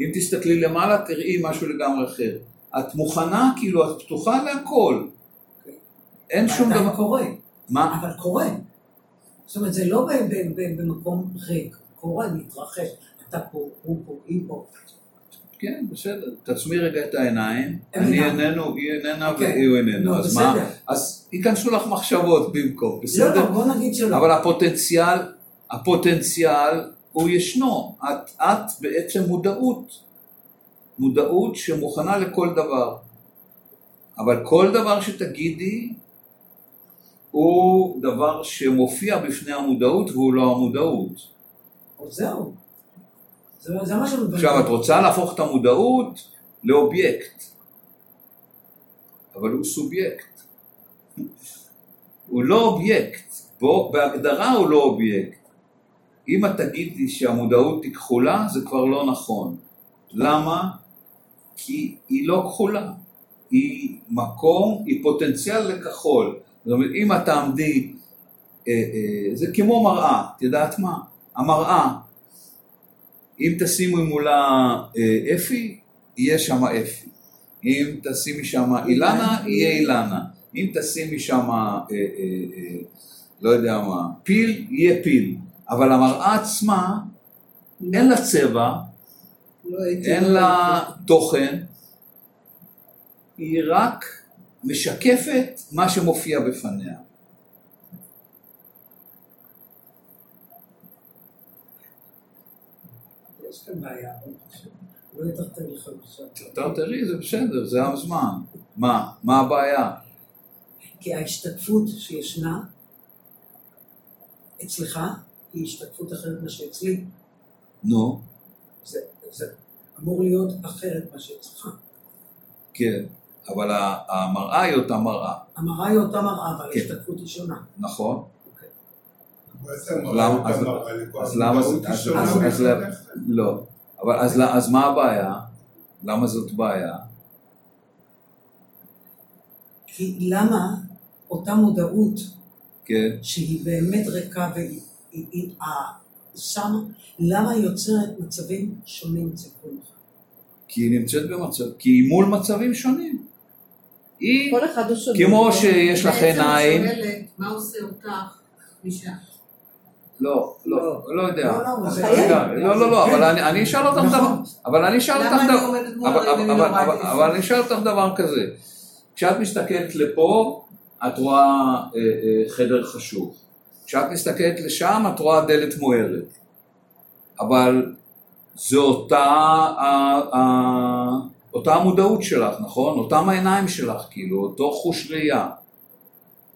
אם תסתכלי למעלה, תראי משהו לגמרי אחר. את מוכנה, כאילו, את פתוחה להכל. אין שום דבר... קורה, מה? אבל קורה. זאת אומרת, זה לא במקום ריק, קורה, מתרחש. אתה פה, הוא פה, היא פה. כן, בסדר. תעצמי רגע את העיניים. אני. איננו, היא איננה אוקיי. והוא איננו. נו, אז מה? אז ייכנסו לך מחשבות במקום, לא, בסדר? לא, בוא נגיד שלא. אבל הפוטנציאל, הפוטנציאל הוא ישנו. את בעצם מודעות. מודעות שמוכנה לכל דבר. אבל כל דבר שתגידי הוא דבר שמופיע בפני המודעות והוא לא המודעות. זהו. זה זה מה שמבלבל. עכשיו, את רוצה להפוך את המודעות לאובייקט, אבל הוא סובייקט. הוא לא אובייקט, בו, בהגדרה הוא לא אובייקט. אם את תגידי שהמודעות היא כחולה, זה כבר לא נכון. למה? כי היא לא כחולה. היא מקום, היא פוטנציאל לכחול. זאת אומרת, אם את תעמדי, אה, אה, זה כמו מראה, את יודעת מה? המראה, אם תשימי מולה אה, אפי, יהיה שם אפי. אם תשימי שם אילנה, יהיה אילנה. אם תשימי שם, לא יודע מה, פיל, יהיה פיל. אבל המראה עצמה, אין לה צבע. אין לה תוכן, היא רק משקפת מה שמופיע בפניה. יש כאן בעיה. לא לך עכשיו. יותר תראי, זה בסדר, זה הזמן. מה? מה הבעיה? כי ההשתקפות שישנה אצלך היא השתקפות אחרת ממה שאצלי. נו, זה, זה אמור להיות אחרת ממה שאצלך. כן. אבל ה- המראה היא אותה מראה, המראה היא אותה מראה, אבל כן. ההשתקפות היא שונה. נכון? למה- אז- למה אז-. לא. אבל אז, אז מה הבעיה? למה זאת בעיה? כי למה אותה מודעות כן, שהיא באמת ריקה והיא היא, היא, שמה, למה היא יוצרת מצבים שונים אצל כל אחד? כי היא נמצאת במצב, כי היא מול מצבים שונים. היא, כל אחד הוא שונה. כמו שיש לך עיניים, בעצם שואלת, מה עושה אותך משם? לא, לא, לא יודע. לא, לא, לא, לא, לא, אבל אני- אשאל אותך נכון. דבר, אבל אני אשאל אותך דבר, אבל- לא אני אשאל אותך דבר כזה, כשאת מסתכלת לפה, את רואה אה, אה, חדר חשוך, כשאת מסתכלת לשם, את רואה דלת מוארת, אבל זו אותה, אותה המודעות שלך, נכון? אותם העיניים שלך, כאילו, אותו חוש ראייה.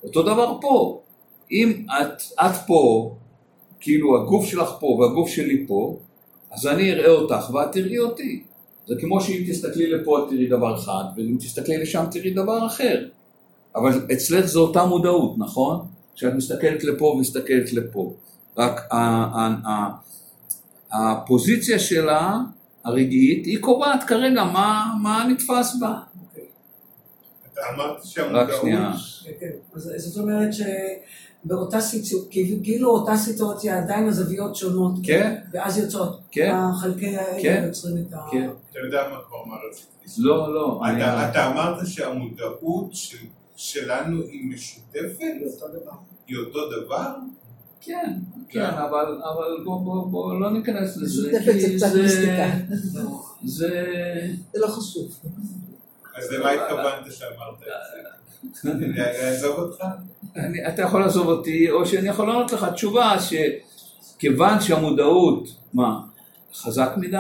אותו דבר פה. אם את, את פה, כאילו הגוף שלך פה והגוף שלי פה, אז אני אראה אותך ואת תראי אותי. זה כמו שאם תסתכלי לפה את תראי דבר אחד, ואם תסתכלי לשם תראי דבר אחר. אבל אצלך זו אותה מודעות, נכון? כשאת מסתכלת לפה ומסתכלת לפה. רק ה- ה- ה- הפוזיציה שלה, הרגעית, היא קובעת כרגע מה, מה נתפס בה. אוקיי. אמרת רק שהמודעות... שנייה. כן, כן. אז זאת אומרת שבאותה סיטואציה, כאילו אותה סיטואציה עדיין הזוויות שונות. כן. ואז יוצאות. כן. החלקי האלה כן. יוצרים את ה... כן. אתה יודע מה כבר מה רציתי לשאול. לא, לא. אתה אמרת שהמודעות של, שלנו היא משותפת? היא אותו דבר. היא אותו דבר? כן, כן, אבל אבל בוא- בוא בוא לא ניכנס לזה, משותפת זה כי קצת זה... מיסטיקה. זה... זה לא חשוב. אז למה התכוונת שאמרת את זה? אני אעזוב אותך? אני- אתה יכול לעזוב אותי, או שאני יכול לענות לך תשובה שכיוון שהמודעות, מה, חזק מדי?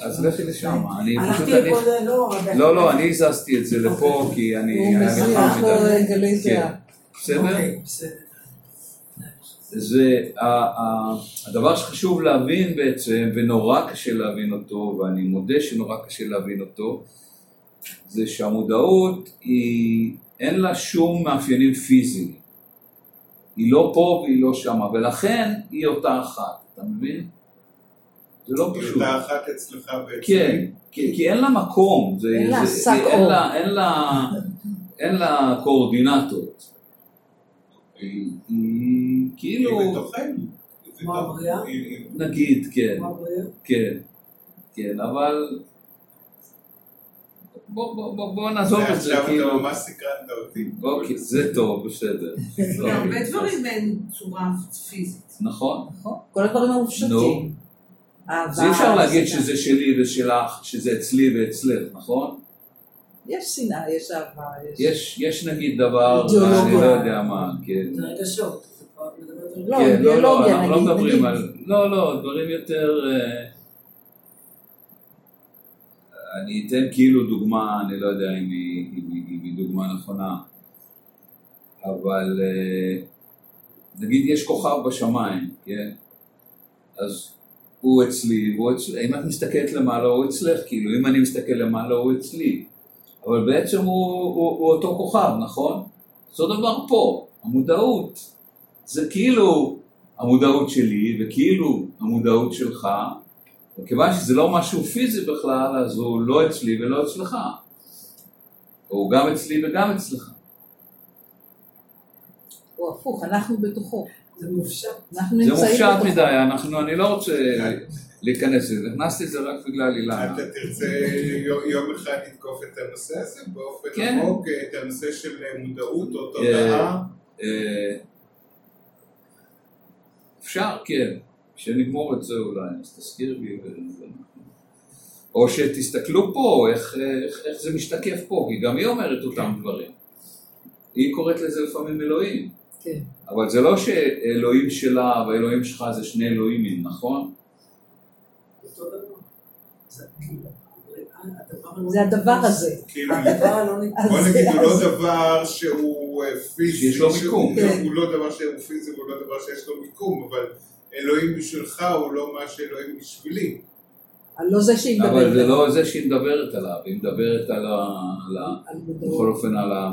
אז לכי לשם, אני פשוט, הלכתי אני... לא, אבל- לא, לא, אני הזזתי את זה לפה, כי אני... הוא חם לו מדי. גלי זיעה. כן. בסדר? אוקיי, בסדר. זה הדבר שחשוב להבין בעצם, ונורא קשה להבין אותו, ואני מודה שנורא קשה להבין אותו, זה שהמודעות היא, אין לה שום מאפיינים פיזיים. היא לא פה והיא לא שמה, ולכן היא אותה אחת, אתה מבין? זה לא פשוט. אותה אחת אצלך ואצלי? כן, כי, כי אין לה מקום, זה, אין לה זה, שק אין, אור. לה, אין, לה, אין לה קואורדינטות. היא, היא כאילו, היא בתוכנו. נגיד, כן, כמו הבריאה? כן, כן, אבל בוא, בוא, בוא, בוא נעזוב את זה, עכשיו כאילו, אתה ממש סקרנת אותי. אוקיי, זה טוב, בסדר, בהרבה דברים אין צורה פיזית. נכון? נכון? כל הדברים המופשטים. אהבה, אז אי אפשר להגיד. שזה שלי ושלך, שזה אצלי ואצלך, נכון? יש שנאה, יש אהבה, יש... יש, יש נגיד דבר. אני לא יודע מה, כן. זה רגשות. זה כבר מדברת על- לא, כן, לא, לא, אנחנו לא מדברים. על... לא, לא, דברים יותר... אה, אני אתן כאילו דוגמה, אני לא יודע אם היא, אם היא, אם היא דוגמה נכונה, אבל אה, נגיד יש כוכב בשמיים, כן? אז הוא אצלי, והוא אצלי, אם את מסתכלת למעלה הוא אצלך, כאילו, אם אני מסתכל למעלה הוא אצלי, אבל בעצם הוא, הוא, הוא אותו כוכב, נכון? אותו דבר פה, המודעות. זה כאילו המודעות שלי וכאילו המודעות שלך, וכיוון שזה לא משהו פיזי בכלל, אז הוא לא אצלי ולא אצלך. הוא גם אצלי וגם אצלך. הוא הפוך, אנחנו בתוכו. זה מופשט. זה מופשט. מדי, אנחנו, אני לא רוצה להיכנס לזה, הכנסתי את זה רק בגלל אילנה. אתה תרצה יום- אחד לתקוף את הנושא הזה באופן כן. עמוק, את הנושא של מודעות או אה, תודעה? אה, אפשר, כן. כשנגמור את זה אולי, אז תזכיר לי. או שתסתכלו פה, איך, איך, איך זה משתקף פה, כי גם היא אומרת אותם דברים. היא קוראת לזה לפעמים אלוהים. כן. אבל זה לא שאלוהים שלה והאלוהים שלך זה שני אלוהימים, נכון? זה כאילו, הדבר זה הדבר הזה. כאילו. בוא נגיד, הוא לא דבר שהוא אה, פיזי, שיש לו מיקום. כן. הוא לא דבר שהוא פיזי והוא לא דבר שיש לו מיקום, אבל אלוהים בשבילך הוא לא מה שאלוהים בשבילי. לא זה שהיא מדברת. אבל זה לא זה שהיא מדברת עליו, היא מדברת על ה... על ה... על בכל. אופן על ה...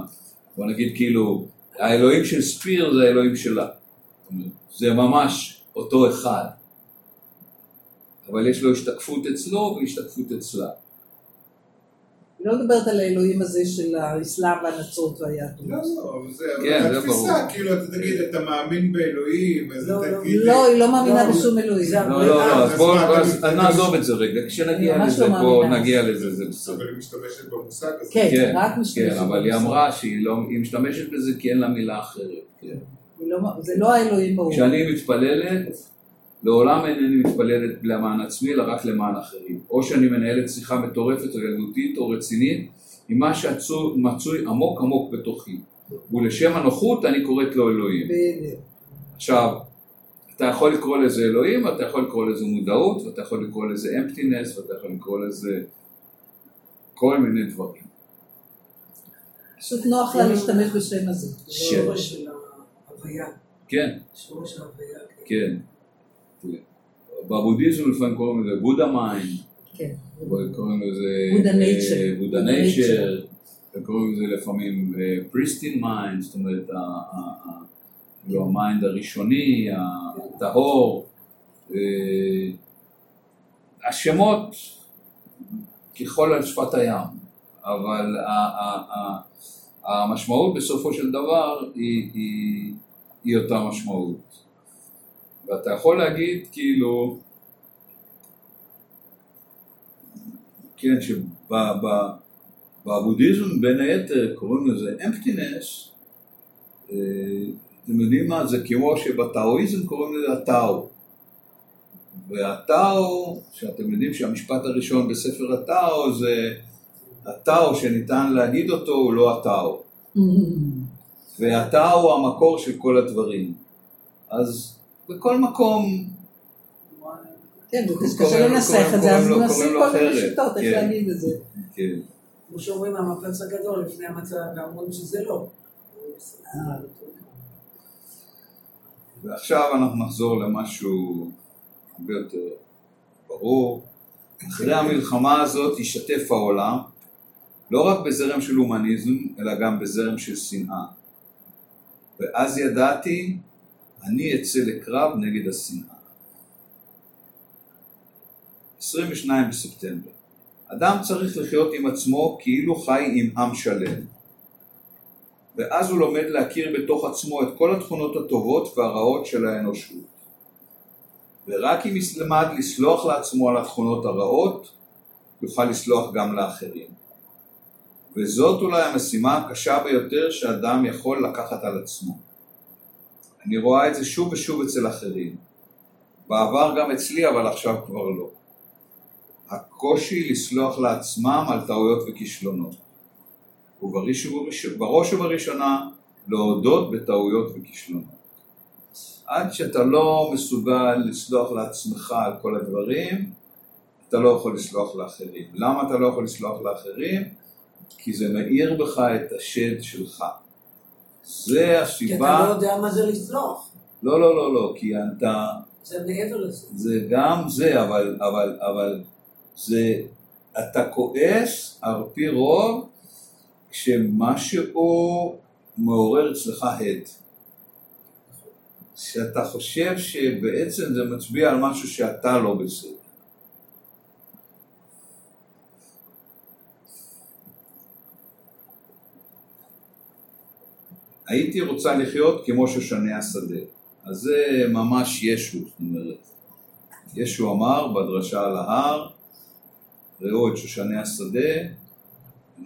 בוא נגיד כאילו, האלוהים של ספיר זה האלוהים שלה. זה ממש אותו אחד. אבל יש לו השתקפות אצלו והשתקפות אצלה. היא לא מדברת על האלוהים הזה של האסלאם והנצרות והיהדות. לא, לא, זה כן, זה התפיסה, ברור. כאילו, אתה תגיד, אתה מאמין באלוהים, אז לא, אתה לא. תגיד... לא, היא לא מאמינה לא, בשום אלוהים. זה לא, לא, לא, אז בואו? נעזוב את זה רגע, כשנגיע אני לזה, בואו. נגיע לזה, זה בסדר. אבל היא משתמשת במושג הזה. כן, כן, רק משתמשת כן, אבל היא במושג. אמרה שהיא היא משתמשת בזה כי אין לה מילה אחרת. כן. זה לא האלוהים ההוא. כשאני מתפללת, לעולם אינני מתפללת למען עצמי, אלא רק למען אחרים. או שאני מנהלת שיחה מטורפת או ילדותית או רצינית עם מה שמצוי עמוק עמוק בתוכי. ולשם הנוחות אני קוראת לו אלוהים. עכשיו, אתה יכול לקרוא לזה אלוהים, ואתה יכול לקרוא לזה מודעות, ואתה יכול לקרוא לזה emptiness, ואתה יכול לקרוא לזה כל מיני דברים. פשוט נוח לה להשתמש בשם הזה. שורש של ההוויה. כן, שורש ההוויה. כן. בבודהיזם לפעמים קוראים לזה Buddha mind, כן. קוראים לזה Buddha nature, וקוראים לזה לפעמים pristine mind, זאת אומרת כאילו ה mind הראשוני, הטהור. אה, השמות כחול על שפת הים, אבל המשמעות בסופו של דבר היא, היא, היא אותה משמעות. ואתה יכול להגיד כאילו, כן, שבבודהיזם בין היתר קוראים לזה emptiness, אה, אתם יודעים מה, זה כמו שבטאואיזם קוראים לזה הטאו. והטאו, שאתם יודעים שהמשפט הראשון בספר הטאו זה הטאו שניתן להגיד אותו הוא לא הטאו. והטאו הוא המקור של כל הדברים. אז בכל מקום, כן, קשה לנסח את זה, אז מנסים כל מיני שיטות איך כן. להגיד את זה. כן. כמו שאומרים המפץ הגדול לפני המצב, ואומרים שזה לא. ועכשיו אנחנו נחזור למשהו הרבה יותר ברור. אחרי המלחמה הזאת השתתף העולם, לא רק בזרם של הומניזם, אלא גם בזרם של שנאה. ואז ידעתי, אני אצא לקרב נגד השנאה. 22 בספטמבר. אדם צריך לחיות עם עצמו כאילו חי עם עם שלם. ואז הוא לומד להכיר בתוך עצמו את כל התכונות הטובות והרעות של האנושות. ורק אם ילמד לסלוח לעצמו על התכונות הרעות, יוכל לסלוח גם לאחרים. וזאת אולי המשימה הקשה ביותר שאדם יכול לקחת על עצמו. אני רואה את זה שוב ושוב אצל אחרים. בעבר גם אצלי, אבל עכשיו כבר לא. הקושי לסלוח לעצמם על טעויות וכישלונות. ובראש ובראש- בראש ובראשונה להודות בטעויות וכישלונות. עד שאתה לא מסוגל לסלוח לעצמך על כל הדברים, אתה לא יכול לסלוח לאחרים. למה אתה לא יכול לסלוח לאחרים? כי זה מאיר בך את השד שלך. זה כי אתה הסיבה... לא יודע מה זה לסלוח. לא, לא, לא, לא, כי אתה... זה מעבר לזה. זה גם זה, אבל, אבל, אבל זה, אתה כועס על פי רוב כשמשהו מעורר אצלך הד. שאתה חושב שבעצם זה מצביע על משהו שאתה לא בסדר. הייתי רוצה לחיות כמו שושני השדה. אז זה ממש ישו, זאת אומרת. ישו אמר בדרשה על ההר, ראו את שושני השדה,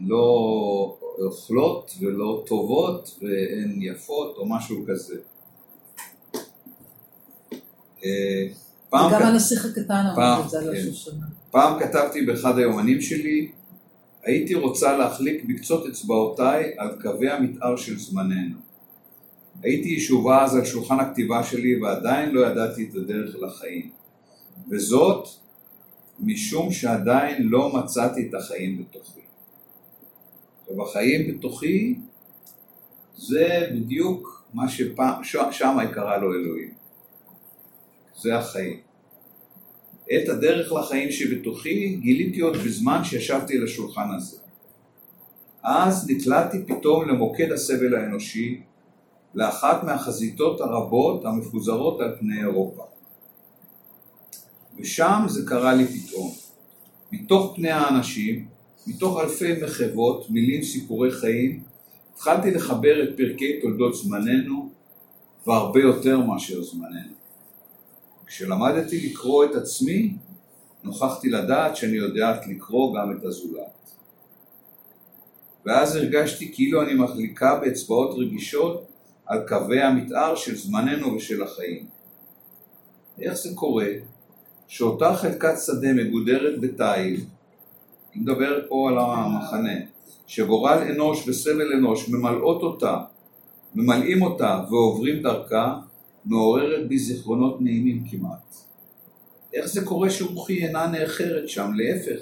לא אוכלות ולא טובות והן יפות או משהו כזה. אה, פעם, וגם כ- הנסיך הקטן פעם, אמר את זה על כן. השושנה. פעם כתבתי באחד היומנים שלי, הייתי רוצה להחליק בקצות אצבעותיי על קווי המתאר של זמננו. הייתי ישובה אז על שולחן הכתיבה שלי ועדיין לא ידעתי את הדרך לחיים. וזאת משום שעדיין לא מצאתי את החיים בתוכי. עכשיו החיים בתוכי זה בדיוק מה שפעם, שם היא קראה לו אלוהים. זה החיים. את הדרך לחיים שבתוכי גיליתי עוד בזמן שישבתי על השולחן הזה. אז נקלעתי פתאום למוקד הסבל האנושי, לאחת מהחזיתות הרבות המפוזרות על פני אירופה. ושם זה קרה לי פתאום. מתוך פני האנשים, מתוך אלפי מחוות, מילים, סיפורי חיים, התחלתי לחבר את פרקי תולדות זמננו, והרבה יותר מאשר זמננו. כשלמדתי לקרוא את עצמי, נוכחתי לדעת שאני יודעת לקרוא גם את הזולת. ואז הרגשתי כאילו אני מחליקה באצבעות רגישות על קווי המתאר של זמננו ושל החיים. איך זה קורה שאותה חלקת שדה מגודרת בתיל, היא מדברת פה על המחנה, שגורל אנוש וסמל אנוש ממלאות אותה, ממלאים אותה ועוברים דרכה, מעוררת בי זיכרונות נעימים כמעט. איך זה קורה שרוחי אינה נאחרת שם, להפך,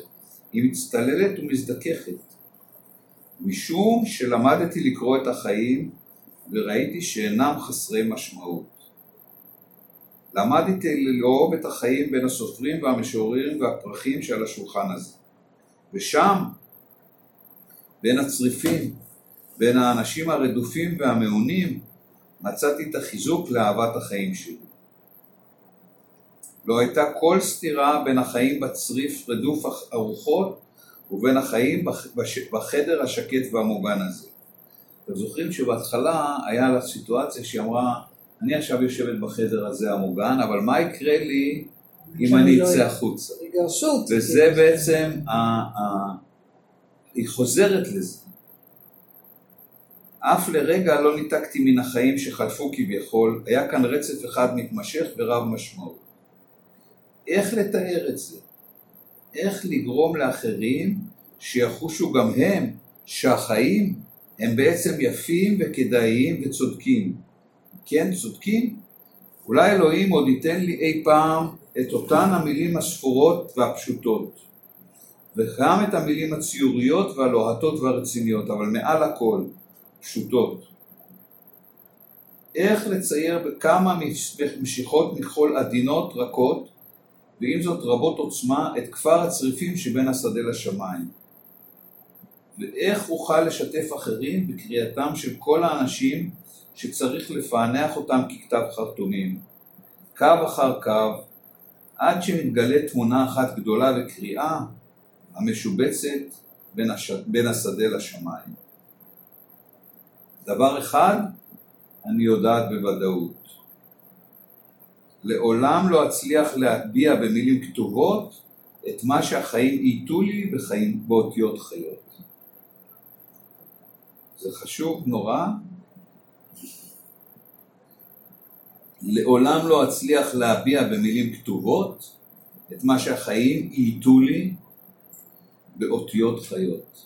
היא מצטללת ומזדככת. משום שלמדתי לקרוא את החיים וראיתי שאינם חסרי משמעות. למדתי לאהוב את החיים בין הסופרים והמשוררים והפרחים שעל השולחן הזה. ושם, בין הצריפים, בין האנשים הרדופים והמעונים, מצאתי את החיזוק לאהבת החיים שלי. לא הייתה כל סתירה בין החיים בצריף רדוף הרוחות ובין החיים בחדר השקט והמוגן הזה. אתם זוכרים שבהתחלה היה לה סיטואציה שהיא אמרה, אני עכשיו יושבת בחדר הזה המוגן, אבל מה יקרה לי אם אני לא אצא. החוצה? וזה. בעצם, היא חוזרת לזה. אף לרגע לא ניתקתי מן החיים שחלפו כביכול, היה כאן רצף אחד מתמשך ורב משמעות. איך לתאר את זה? איך לגרום לאחרים שיחושו גם הם שהחיים הם בעצם יפים וכדאיים וצודקים. כן, צודקים? אולי אלוהים עוד ייתן לי אי פעם את אותן המילים הספורות והפשוטות, וגם את המילים הציוריות והלוהטות והרציניות, אבל מעל הכל, פשוטות. איך לצייר בכמה משיכות מחול עדינות, רכות, ועם זאת רבות עוצמה, את כפר הצריפים שבין השדה לשמיים. ואיך אוכל לשתף אחרים בקריאתם של כל האנשים שצריך לפענח אותם ככתב חרטומים, קו אחר קו, עד שמתגלה תמונה אחת גדולה וקריאה המשובצת בין, הש... בין השדה לשמיים. דבר אחד אני יודעת בוודאות, לעולם לא אצליח להטביע במילים כתובות את מה שהחיים ייתו לי בחיים, באותיות חיות. זה חשוב נורא. לעולם לא אצליח להביע במילים כתובות את מה שהחיים ייתו לי באותיות חיות.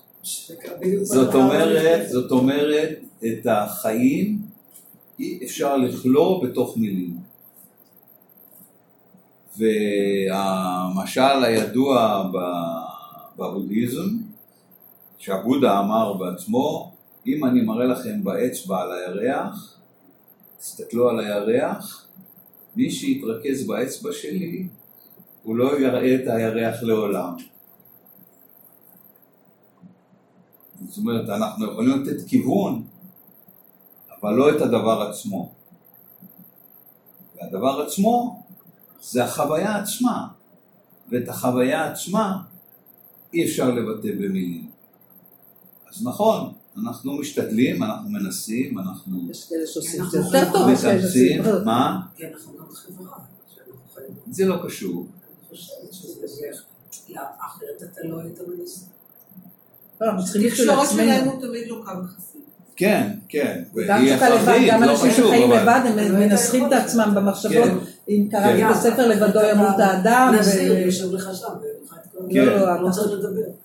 זאת אומרת, זאת אומרת, את החיים אי אפשר לכלוא בתוך מילים. והמשל הידוע בבודהיזם, שהבודה אמר בעצמו, אם אני מראה לכם באצבע על הירח, תסתכלו על הירח, מי שיתרכז באצבע שלי, הוא לא יראה את הירח לעולם. זאת אומרת, אנחנו יכולים לתת כיוון, אבל לא את הדבר עצמו. והדבר עצמו זה החוויה עצמה, ואת החוויה עצמה אי אפשר לבטא במילים. אז נכון, אנחנו משתדלים, אנחנו מנסים, אנחנו יש כאלה שעושים את אנחנו זה יותר טוב, יש כאלה שעושים מתאמצים. מה? כי אנחנו גם חברה. זה לא קשור. אני חושבת שזה בערך, לא, אחרת אתה לא היית מנסה. לא, אנחנו צריכים בשביל תקשורת עצמנו. שלנו תמיד לא קו חסים. כן, כן. גם כשאתה לבד, גם לא אנשים שחיים לבד, הם לא מנסחים את עצמם. במחשבות. כן. אם קראתי כן. את הספר לבדו ימות האדם, כן. לא.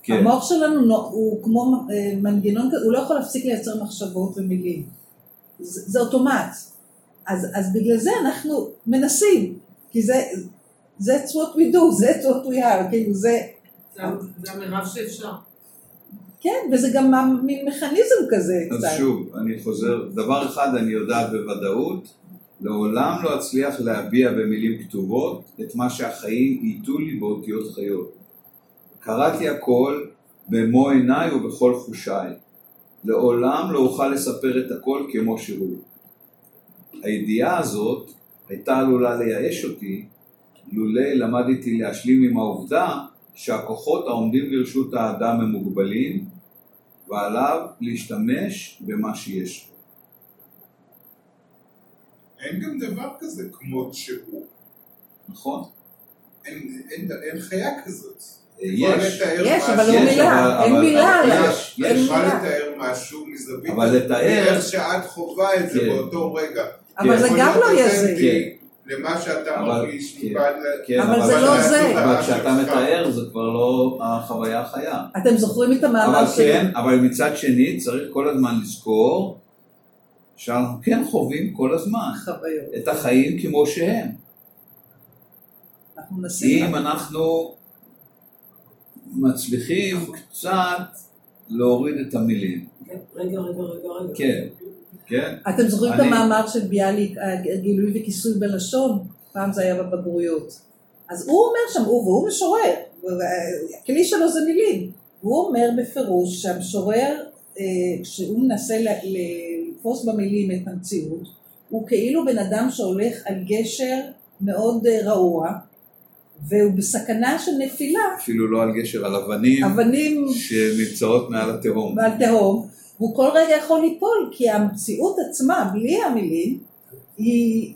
כן. המוח שלנו נו- הוא כמו אה, מנגנון הוא לא יכול להפסיק לייצר מחשבות ומילים. זה אוטומט. אז אז בגלל זה אנחנו מנסים, כי זה, that's what we do, that's what we are, כאילו זה, זה המרב שאפשר. כן, וזה גם מין מכניזם כזה אז קצת. שוב, אני חוזר, דבר אחד אני יודעת בוודאות, לעולם לא אצליח להביע במילים כתובות את מה שהחיים ייתו לי באותיות חיות. קראתי הכל במו עיניי ובכל חושיי. לעולם לא אוכל לספר את הכל כמו שהוא. הידיעה הזאת הייתה עלולה לייאש אותי לולא למדתי להשלים עם העובדה שהכוחות העומדים לרשות האדם הם מוגבלים ועליו להשתמש במה שיש. אין גם דבר כזה כמות שהוא. נכון? אין, אין, אין חיה כזאת. יש, לתאר יש, משהו- אבל לא יש, מילה, אין מילה עליו. יש, יש. מילה. לתאר משהו מזווית, אבל לתאר- איך שאת חווה את זה כן. באותו רגע. אבל זה גם לא. אותנטי למה שאתה אבל- מרגיש כן. כן, אבל זה לא זה. אבל כשאתה שלך. מתאר זה כבר לא החוויה החיה. אתם זוכרים את המאמר אבל שלי? כן, אבל מצד שני צריך כל הזמן לזכור שאנחנו כן חווים כל הזמן חוויות. את החיים כמו שהם. אם אנחנו מצליחים קצת להוריד את המילים. כן, רגע, רגע, רגע, רגע. כן, כן? אתם זוכרים את אני- המאמר של ביאליק, גילוי וכיסוי בלשון? פעם זה היה בבגרויות. אז הוא אומר שם, הוא, והוא משורר, הכלי שלו זה מילים. הוא אומר בפירוש שהמשורר, אה, כשהוא מנסה לתפוס במילים את המציאות, הוא כאילו בן אדם שהולך על גשר מאוד אה, רעוע, והוא בסכנה של נפילה, אפילו לא על גשר, על אבנים אבנים שנמצאות מעל התהום. ועל תהום, והוא כל רגע יכול ליפול, כי המציאות עצמה, בלי המילים, היא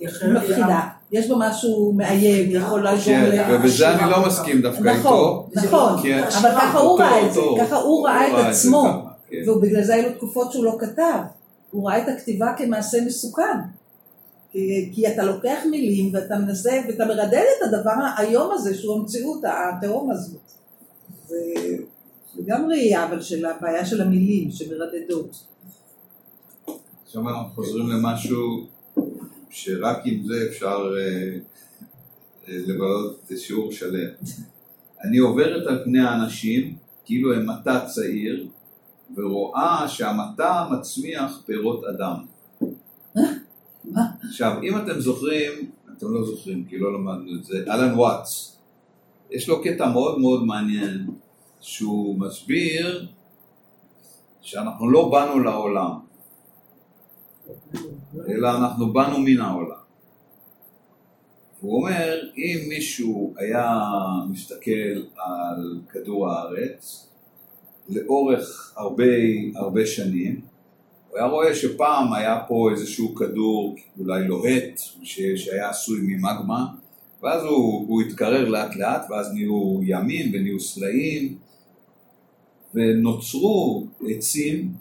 מפחידה. יש בה משהו מאיים, יכול לעזור כן, ל... ובזה אני לא מסכים דווקא נכון, איתו. נכון, כי- אבל ככה הוא ראה את זה, ככה הוא ראה את עצמו, כן. ובגלל זה היו תקופות שהוא לא כתב. הוא ראה את הכתיבה כמעשה מסוכן. כי, כי אתה לוקח מילים ואתה מנסה, ואתה מרדד את הדבר האיום הזה שהוא המציאות, התהום הזאת. זה, זה גם ראייה אבל של הבעיה של המילים שמרדדות. עכשיו אנחנו חוזרים למשהו שרק עם זה אפשר אה, אה, לבלות שיעור שלם. אני עוברת על פני האנשים כאילו הם מטע צעיר ורואה שהמטע מצמיח פירות אדם. עכשיו, אם אתם זוכרים, אתם לא זוכרים כי לא למדנו את זה, אלן וואטס, יש לו קטע מאוד מאוד מעניין שהוא מסביר שאנחנו לא באנו לעולם, אלא אנחנו באנו מן העולם. הוא אומר, אם מישהו היה מסתכל על כדור הארץ לאורך הרבה הרבה שנים, הוא היה רואה שפעם היה פה איזשהו כדור אולי לוהט ש- שהיה עשוי ממגמה ואז הוא, הוא התקרר לאט לאט ואז נהיו ימים ונהיו סלעים ונוצרו עצים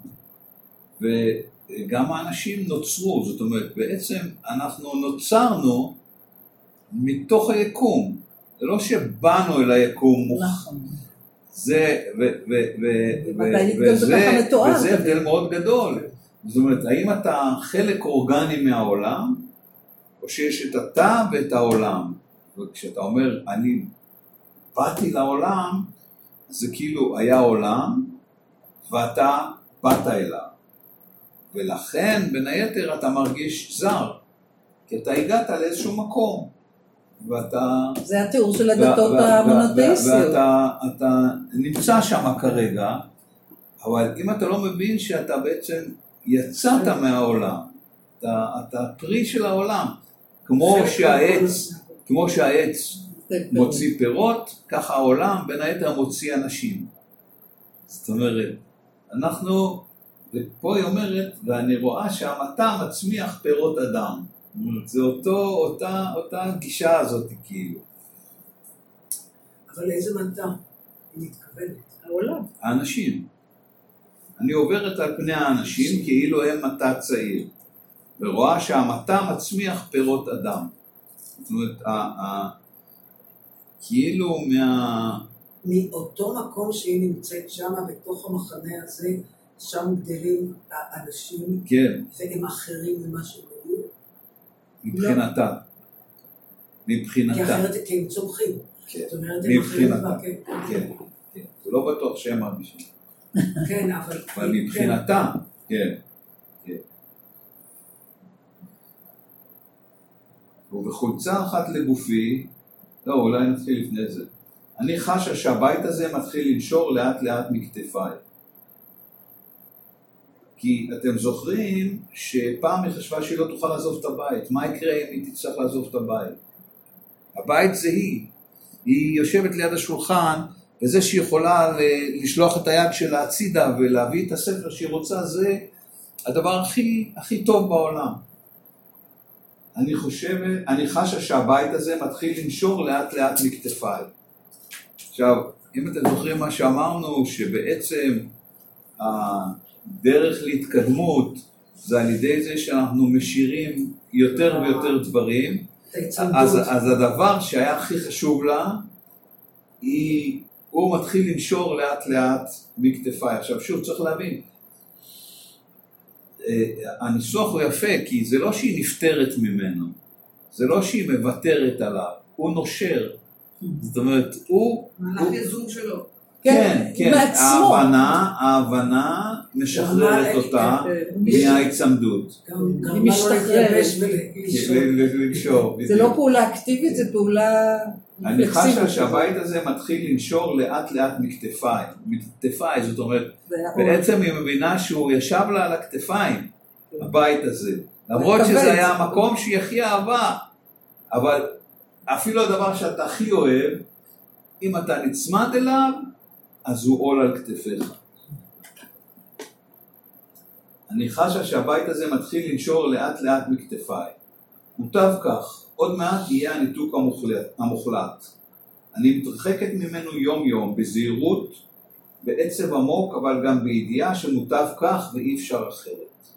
וגם האנשים נוצרו, זאת אומרת בעצם אנחנו נוצרנו מתוך היקום, זה לא שבאנו אל היקום. נכון. זה, ו, ו, ו, ו, מתי פתאום זה וזה? וזה הבדל מאוד גדול. זאת אומרת, האם אתה חלק אורגני מהעולם, או שיש את אתה ואת העולם. וכשאתה אומר, אני באתי לעולם, זה כאילו היה עולם, ואתה באת אליו. ולכן, בין היתר, אתה מרגיש זר, כי אתה הגעת לאיזשהו מקום, ואתה... זה התיאור של הדתות המונותאיסטיות. ואתה אתה נמצא שם כרגע, אבל אם אתה לא מבין שאתה בעצם יצאת מהעולם, אתה, אתה פרי של העולם, כמו שהעץ, כמו שהעץ מוציא פירות, ככה העולם בין היתר מוציא אנשים. זאת אומרת, אנחנו, ופה היא אומרת, ואני רואה שהמטע מצמיח פירות אדם. זה אותו, אותה, אותה גישה הזאת כאילו. אבל איזה מדע היא מתכוונת? העולם. האנשים. אני עוברת על פני האנשים כאילו הם מטע צעיר, ורואה שהמטע מצמיח פירות אדם. זאת אומרת, כאילו מה... מאותו מקום שהיא נמצאת שם, בתוך המחנה הזה, שם גדלים האנשים, כן, והם אחרים ממה שהם היו, מבחינתה. כי מבחינתה. אחרת כי הם צומחים. כן, זאת אומרת, הם אחרים. כן, כן, כן. זה לא בטוח שהם מרגישים. כן, אבל... אבל מבחינתה, כן, כן. ובחולצה אחת לגופי, לא, אולי נתחיל לפני זה. אני חשה שהבית הזה מתחיל לנשור לאט לאט מכתפיי. כי אתם זוכרים שפעם היא חשבה שהיא לא תוכל לעזוב את הבית. מה יקרה אם היא תצטרך לעזוב את הבית? הבית זה היא. היא יושבת ליד השולחן, וזה שהיא יכולה לשלוח את היד שלה הצידה ולהביא את הספר שהיא רוצה, זה הדבר הכי, הכי טוב בעולם. אני חושבת, אני חשה שהבית הזה מתחיל לנשור לאט לאט מכתפיי. עכשיו, אם אתם זוכרים מה שאמרנו, שבעצם הדרך להתקדמות זה על ידי זה שאנחנו משאירים יותר ויותר דברים. אז, אז הדבר שהיה הכי חשוב לה, היא, הוא מתחיל לנשור לאט לאט מכתפיי. עכשיו שוב, צריך להבין, הניסוח הוא יפה, כי זה לא שהיא נפטרת ממנו, זה לא שהיא מוותרת עליו, הוא נושר. זאת אומרת, הוא... מהלך יזום שלו. כן, כן, מעצמו. ההבנה, ההבנה משחררת אותה אה, מההיצמדות. היא משתחררת. כן. זה לא פעולה אקטיבית, זה פעולה אני חשה. שהבית הזה מתחיל לנשור לאט לאט מכתפיי, מכתפיי, זאת אומרת. בעצם היא מבינה שהוא ישב לה על הכתפיים, הבית הזה, למרות שזה היה. המקום שהיא הכי אהבה, אבל אפילו הדבר שאתה הכי אוהב, אם אתה נצמד אליו, אז הוא עול על כתפיך. אני חשה שהבית הזה מתחיל לנשור לאט לאט מכתפיי. מוטב כך, עוד מעט יהיה הניתוק המוחלט. המוחלט. אני מתרחקת ממנו יום יום, בזהירות, בעצב עמוק, אבל גם בידיעה שמוטב כך ואי אפשר אחרת.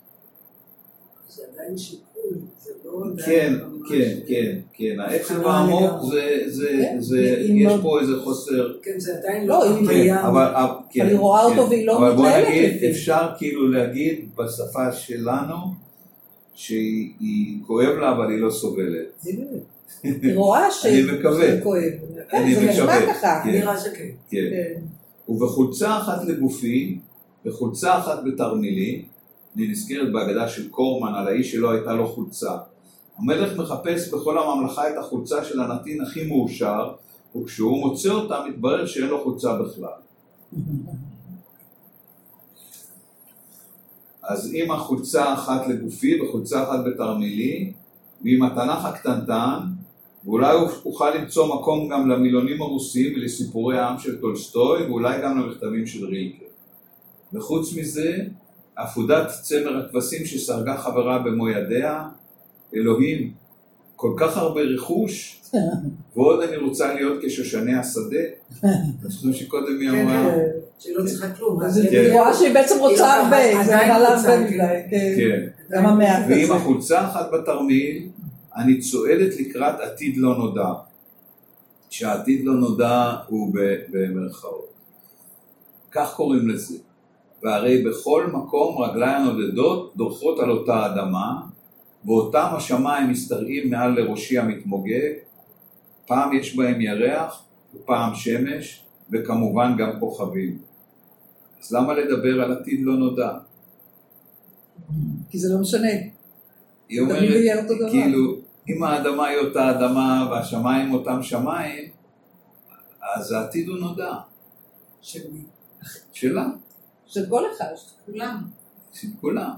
זה עדיין שיקול, זה לא. כן, כן, כן, כן, העצב העמוק. זה, זה, כן, יש לא- פה איזה חוסר, כן, זה עדיין לא, קיים. אבל, אבל, כן, היא רואה כן. אותו והיא לא אבל בוא מתנהלת נגיד. אפשר כאילו להגיד בשפה שלנו, שהיא היא כואב לה אבל היא לא סובלת. היא רואה ש- אני מקווה. שזה כואב. כן, אני זה נשמע מקווה, ככה. כן. נראה שכן. כן. כן. ובחולצה אחת לגופי, וחולצה אחת בתרמילי, אני נזכרת בהגדה של קורמן על האיש שלא הייתה לו חולצה. המלך מחפש בכל הממלכה את החולצה של הנתין הכי מאושר, וכשהוא מוצא אותה מתברר שאין לו חולצה בכלל. אז עם החולצה אחת לגופי וחולצה אחת בתרמילי, ועם התנ"ך הקטנטן, ואולי אוכל למצוא מקום גם למילונים הרוסיים ולסיפורי העם של טולסטוי, ואולי גם למכתבים של רילקר. וחוץ מזה, עפודת צמר הכבשים שסרגה חברה במו ידיה, אלוהים, כל כך הרבה רכוש, ועוד אני רוצה להיות כשושני השדה. אתם זוכרים שקודם היא כן, אמרה, כן. שלא צריכה כלום. היא כן. רואה שהיא בעצם רוצה היא הרבה, עדיין זה לה רוצה, הרבה. מדי. כן. גם המעט ועם. החולצה אחת בתרמיל, אני צועדת לקראת עתיד לא נודע. שהעתיד לא נודע הוא במרכאות. כך קוראים לזה. והרי בכל מקום רגליי הנודדות דורכות על אותה אדמה, ואותם השמיים משתרעים מעל לראשי המתמוגג, פעם יש בהם ירח, ופעם שמש, וכמובן גם כוכבים. אז למה לדבר על עתיד לא נודע? כי זה לא משנה. היא אומרת. כאילו, אם האדמה היא אותה אדמה והשמיים אותם שמיים, אז העתיד הוא נודע, של מי? שלה, של כל אחד. כולם. של כולם.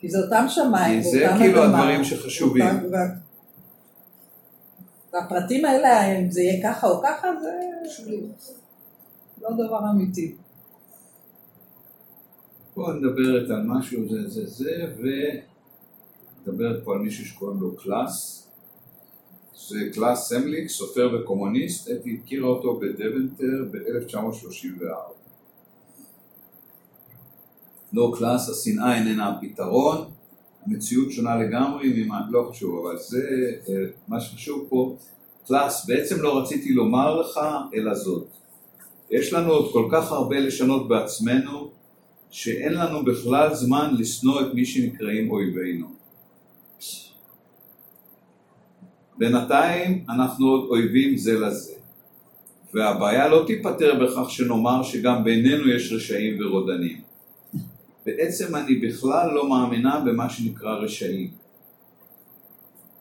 כי זה אותם שמיים, כי זה כאילו אדמה, הדברים שחשובים. והפרטים האלה, אם זה יהיה ככה או ככה, זה לא דבר אמיתי. פה מדברת על משהו זה זה זה, ומדברת פה על מישהו שקוראים לו קלאס. זה קלאס סמליק, סופר וקומוניסט, אתי הכירה אותו בדבנטר ב-1934. לא קלאס, השנאה איננה הפתרון, המציאות שונה לגמרי ממה, לא חשוב, אבל זה אה, מה שחשוב פה, קלאס, בעצם לא רציתי לומר לך, אלא זאת. יש לנו עוד כל כך הרבה לשנות בעצמנו, שאין לנו בכלל זמן לשנוא את מי שנקראים אויבינו. בינתיים אנחנו עוד אויבים זה לזה, והבעיה לא תיפתר בכך שנאמר שגם בינינו יש רשעים ורודנים. בעצם אני בכלל לא מאמינה במה שנקרא רשעים.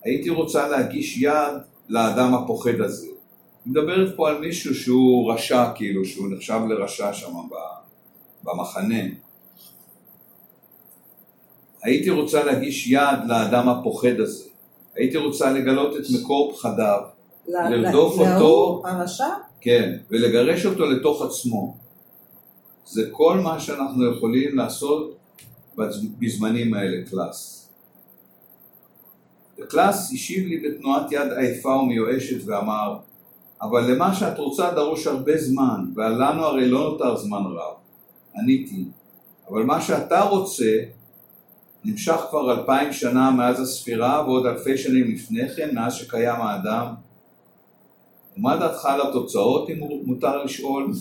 הייתי רוצה להגיש יד לאדם הפוחד הזה. מדברת פה על מישהו שהוא רשע, כאילו, שהוא נחשב לרשע שם במחנה. הייתי רוצה להגיש יד לאדם הפוחד הזה. הייתי רוצה לגלות את מקור פחדיו, לרדוף אותו. להוא הרשע? כן, ולגרש אותו לתוך עצמו. זה כל מה שאנחנו יכולים לעשות בז- בזמנים האלה, קלאס. וקלאס השיב לי בתנועת יד עייפה ומיואשת ואמר, אבל למה שאת רוצה דרוש הרבה זמן, ולנו הרי לא נותר זמן רב. עניתי, אבל מה שאתה רוצה נמשך כבר אלפיים שנה מאז הספירה ועוד אלפי שנים לפני כן, מאז שקיים האדם. ומה דעתך על התוצאות, אם מותר לשאול?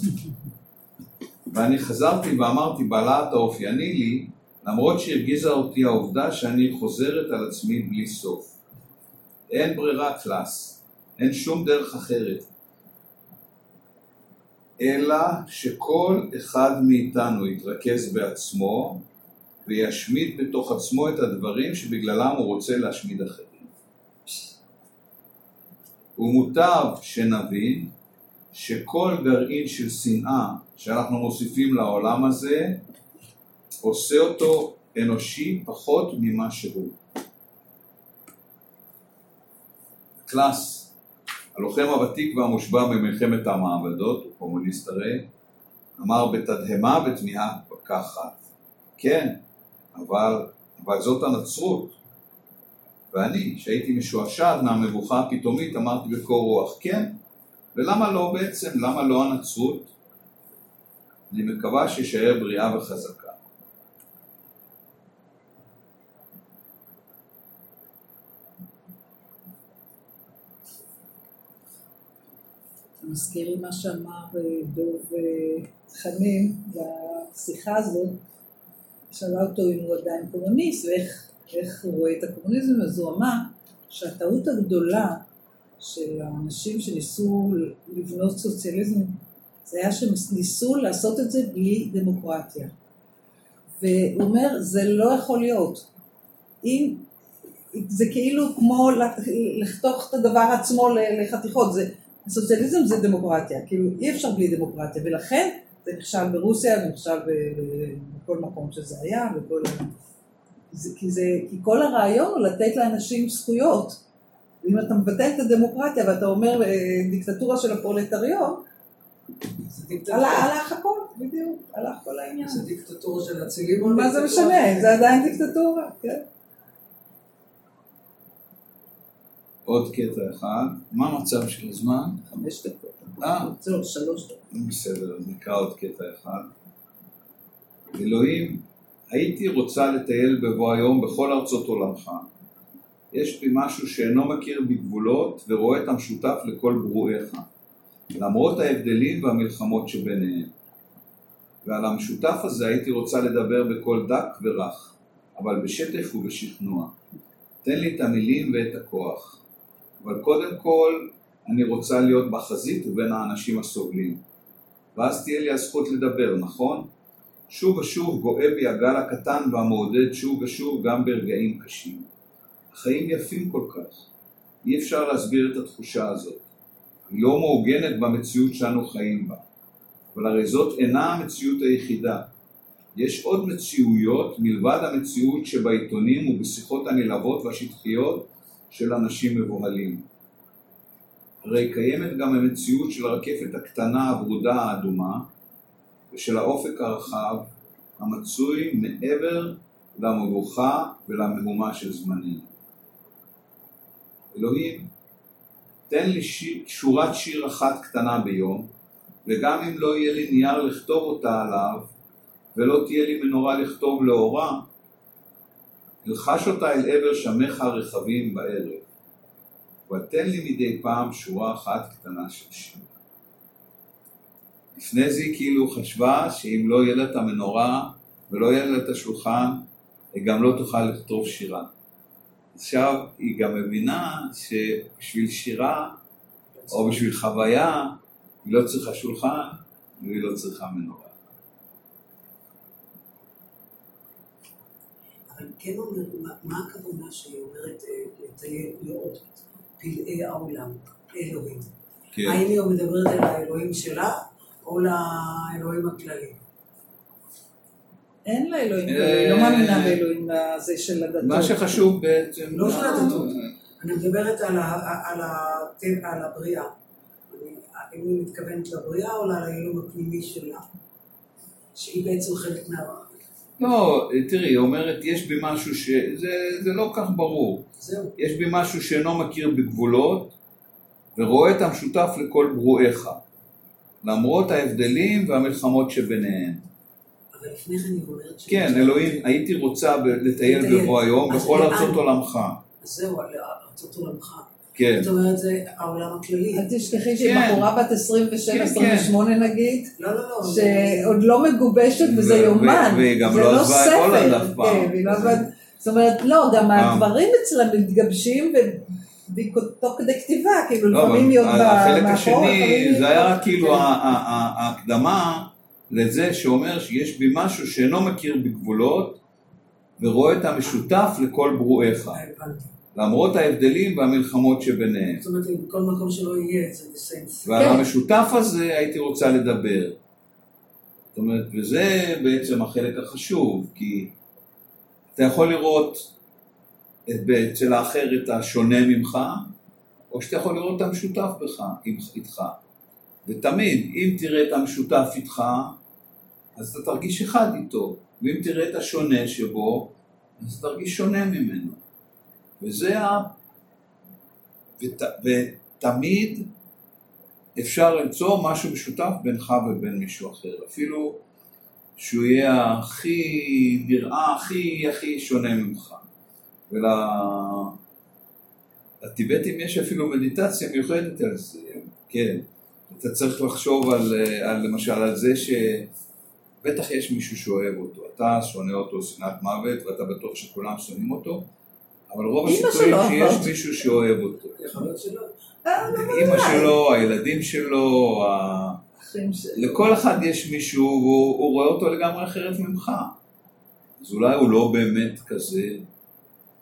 ואני חזרתי ואמרתי בלהט האופייני לי, למרות שהרגיזה אותי העובדה שאני חוזרת על עצמי בלי סוף. אין ברירה קלאס, אין שום דרך אחרת. אלא שכל אחד מאיתנו יתרכז בעצמו וישמיד בתוך עצמו את הדברים שבגללם הוא רוצה להשמיד אחרים. ומוטב שנבין שכל גרעין של שנאה שאנחנו מוסיפים לעולם הזה עושה אותו אנושי פחות ממה שהוא. קלאס, הלוחם הוותיק והמושבע במלחמת המעבדות, הוא קומוניסט הרי, אמר בתדהמה ותמיהה פקחת, כן, אבל, אבל זאת הנצרות. ואני, שהייתי משועשע מהמבוכה הפתאומית, אמרתי בקור רוח, כן, ולמה לא בעצם, למה לא הנצרות? אני מקווה שישאר בריאה וחזקה. אתה מזכיר לי מה שאמר אה, דב אה, חנין בשיחה הזאת, שאלה אותו אם הוא עדיין קומוניסט ואיך איך הוא רואה את הקומוניזם, אז הוא אמר שהטעות הגדולה של האנשים שניסו לבנות סוציאליזם זה היה שניסו לעשות את זה בלי דמוקרטיה. והוא אומר, זה לא יכול להיות. אם, זה כאילו כמו לחתוך את הדבר עצמו לחתיכות, זה, סוציאליזם זה דמוקרטיה, כאילו אי אפשר בלי דמוקרטיה, ולכן זה נכשל ברוסיה, זה נכשל בכל מקום שזה היה, בכל... זה, כי, זה, כי כל הרעיון הוא לתת לאנשים זכויות. ואם אתה מבטל את הדמוקרטיה ואתה אומר אה, דיקטטורה של הפרולטריון, הלך הכל, בדיוק, הלך כל העניין. זה דיקטטורה של אצילים או מה זה משנה, זה עדיין דיקטטורה, כן. עוד קטע אחד, מה המצב של הזמן? חמש דקות. אה. זהו, שלוש דקות. בסדר, אז נקרא עוד קטע אחד. אלוהים, הייתי רוצה לטייל בבוא היום בכל ארצות עולמך. יש בי משהו שאינו מכיר בגבולות ורואה את המשותף לכל ברואיך, למרות ההבדלים והמלחמות שביניהם. ועל המשותף הזה הייתי רוצה לדבר בקול דק ורך, אבל בשטף ובשכנוע. תן לי את המילים ואת הכוח. אבל קודם כל, אני רוצה להיות בחזית ובין האנשים הסובלים. ואז תהיה לי הזכות לדבר, נכון? שוב ושוב גואה בי הגל הקטן והמעודד שוב ושוב גם ברגעים קשים. החיים יפים כל כך. אי אפשר להסביר את התחושה הזאת. היא לא מעוגנת במציאות שאנו חיים בה. אבל הרי זאת אינה המציאות היחידה. יש עוד מציאויות מלבד המציאות שבעיתונים ובשיחות הנלהבות והשטחיות של אנשים מבוהלים. הרי קיימת גם המציאות של הרקפת הקטנה הברודה האדומה ושל האופק הרחב המצוי מעבר למבוכה ולמהומה של זמננו. אלוהים, תן לי שיר, שורת שיר אחת קטנה ביום, וגם אם לא יהיה לי נייר לכתוב אותה עליו, ולא תהיה לי מנורה לכתוב לאורה, אלחש אותה אל עבר שמך הרחבים בערב, ותן לי מדי פעם שורה אחת קטנה של שיר. לפני זה היא כאילו חשבה שאם לא יהיה לה את המנורה ולא יהיה לה את השולחן, היא גם לא תוכל לכתוב שירה. עכשיו היא גם מבינה שבשביל שירה או בשביל חוויה היא לא צריכה שולחן והיא לא צריכה מנורה. אבל כן אומר, מה הכוונה שהיא אומרת אה, לראות פלאי העולם, אלוהים? כן. האם היא מדברת על האלוהים שלה או לאלוהים הכללי? אין לה אלוהים, היא לא מאמינה באלוהים הזה של הדתות. מה שחשוב בעצם... לא של הדתות. אני מדברת על על הבריאה. האם היא מתכוונת לבריאה או לאלוהים הפנימי שלה? שהיא בעצם חלק מה... לא, תראי, היא אומרת, יש בי משהו ש... זה, זה לא כך ברור. זהו. יש בי משהו שאינו מכיר בגבולות ורואה את המשותף לכל ברואיך, למרות ההבדלים והמלחמות שביניהם. אבל לפני כן היא אומרת ש... כן, אלוהים, הייתי רוצה לטייל. בבוא היום בכל? ארצות עולמך. אז זהו, על ארצות עולמך. כן. זאת אומרת, זה העולם הכללי. אל תשכחי שהיא כן. בחורה בת כן, 27-28 נגיד, לא, לא, לא. שעוד לא מגובשת וזה יומן. והיא גם זה לא עזבה את ספר. הולנד אף פעם. כן, את- זאת אומרת, לא, גם פעם. הדברים אצלה מתגבשים תוך כדי כתיבה, כאילו לפעמים היא עוד החלק השני, זה היה כאילו כן. ההקדמה לזה שאומר שיש בי משהו שאינו מכיר בגבולות ורואה את המשותף לכל ברואיך, הבנתי. למרות ההבדלים והמלחמות שביניהם. זאת אומרת, בכל מקום שלא יהיה, זה בסנס. ועל כן. המשותף הזה הייתי רוצה לדבר. זאת אומרת, וזה בעצם החלק החשוב, כי אתה יכול לראות את, אצל האחר את השונה ממך, או שאתה יכול לראות את המשותף בך, איתך. ותמיד, אם תראה את המשותף איתך, אז אתה תרגיש אחד איתו, ואם תראה את השונה שבו, אז תרגיש שונה ממנו. וזה ה... ות... ותמיד אפשר למצוא משהו משותף בינך ובין מישהו אחר, אפילו שהוא יהיה הכי, נראה הכי הכי שונה ממך. ולטיבטים יש אפילו מדיטציה מיוחדת על זה, כן. אתה צריך לחשוב על, על למשל על זה שבטח יש מישהו שאוהב אותו, אתה שונא אותו שנאת מוות ואתה בטוח שכולם שונאים אותו, אבל רוב הסיכויים שיש מישהו שאוהב אותו. שלא. אה, אימא שלו, הילדים שלו. לכל אחד יש מישהו, והוא הוא רואה אותו לגמרי אחרת ממך. אז אולי הוא לא באמת כזה,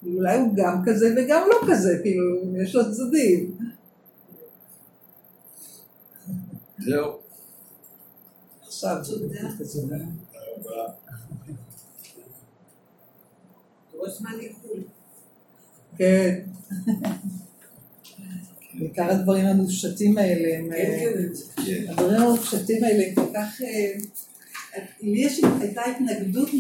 אולי הוא גם כזה וגם לא כזה, כאילו, יש לו צדדים. זהו. עכשיו, תודה. ראש זמן איחול. כן. בעיקר הדברים המופשטים האלה, הם, כן, אה, כן. כן. הדברים המופשטים האלה הם כל כך... אה, לי הייתה התנגדות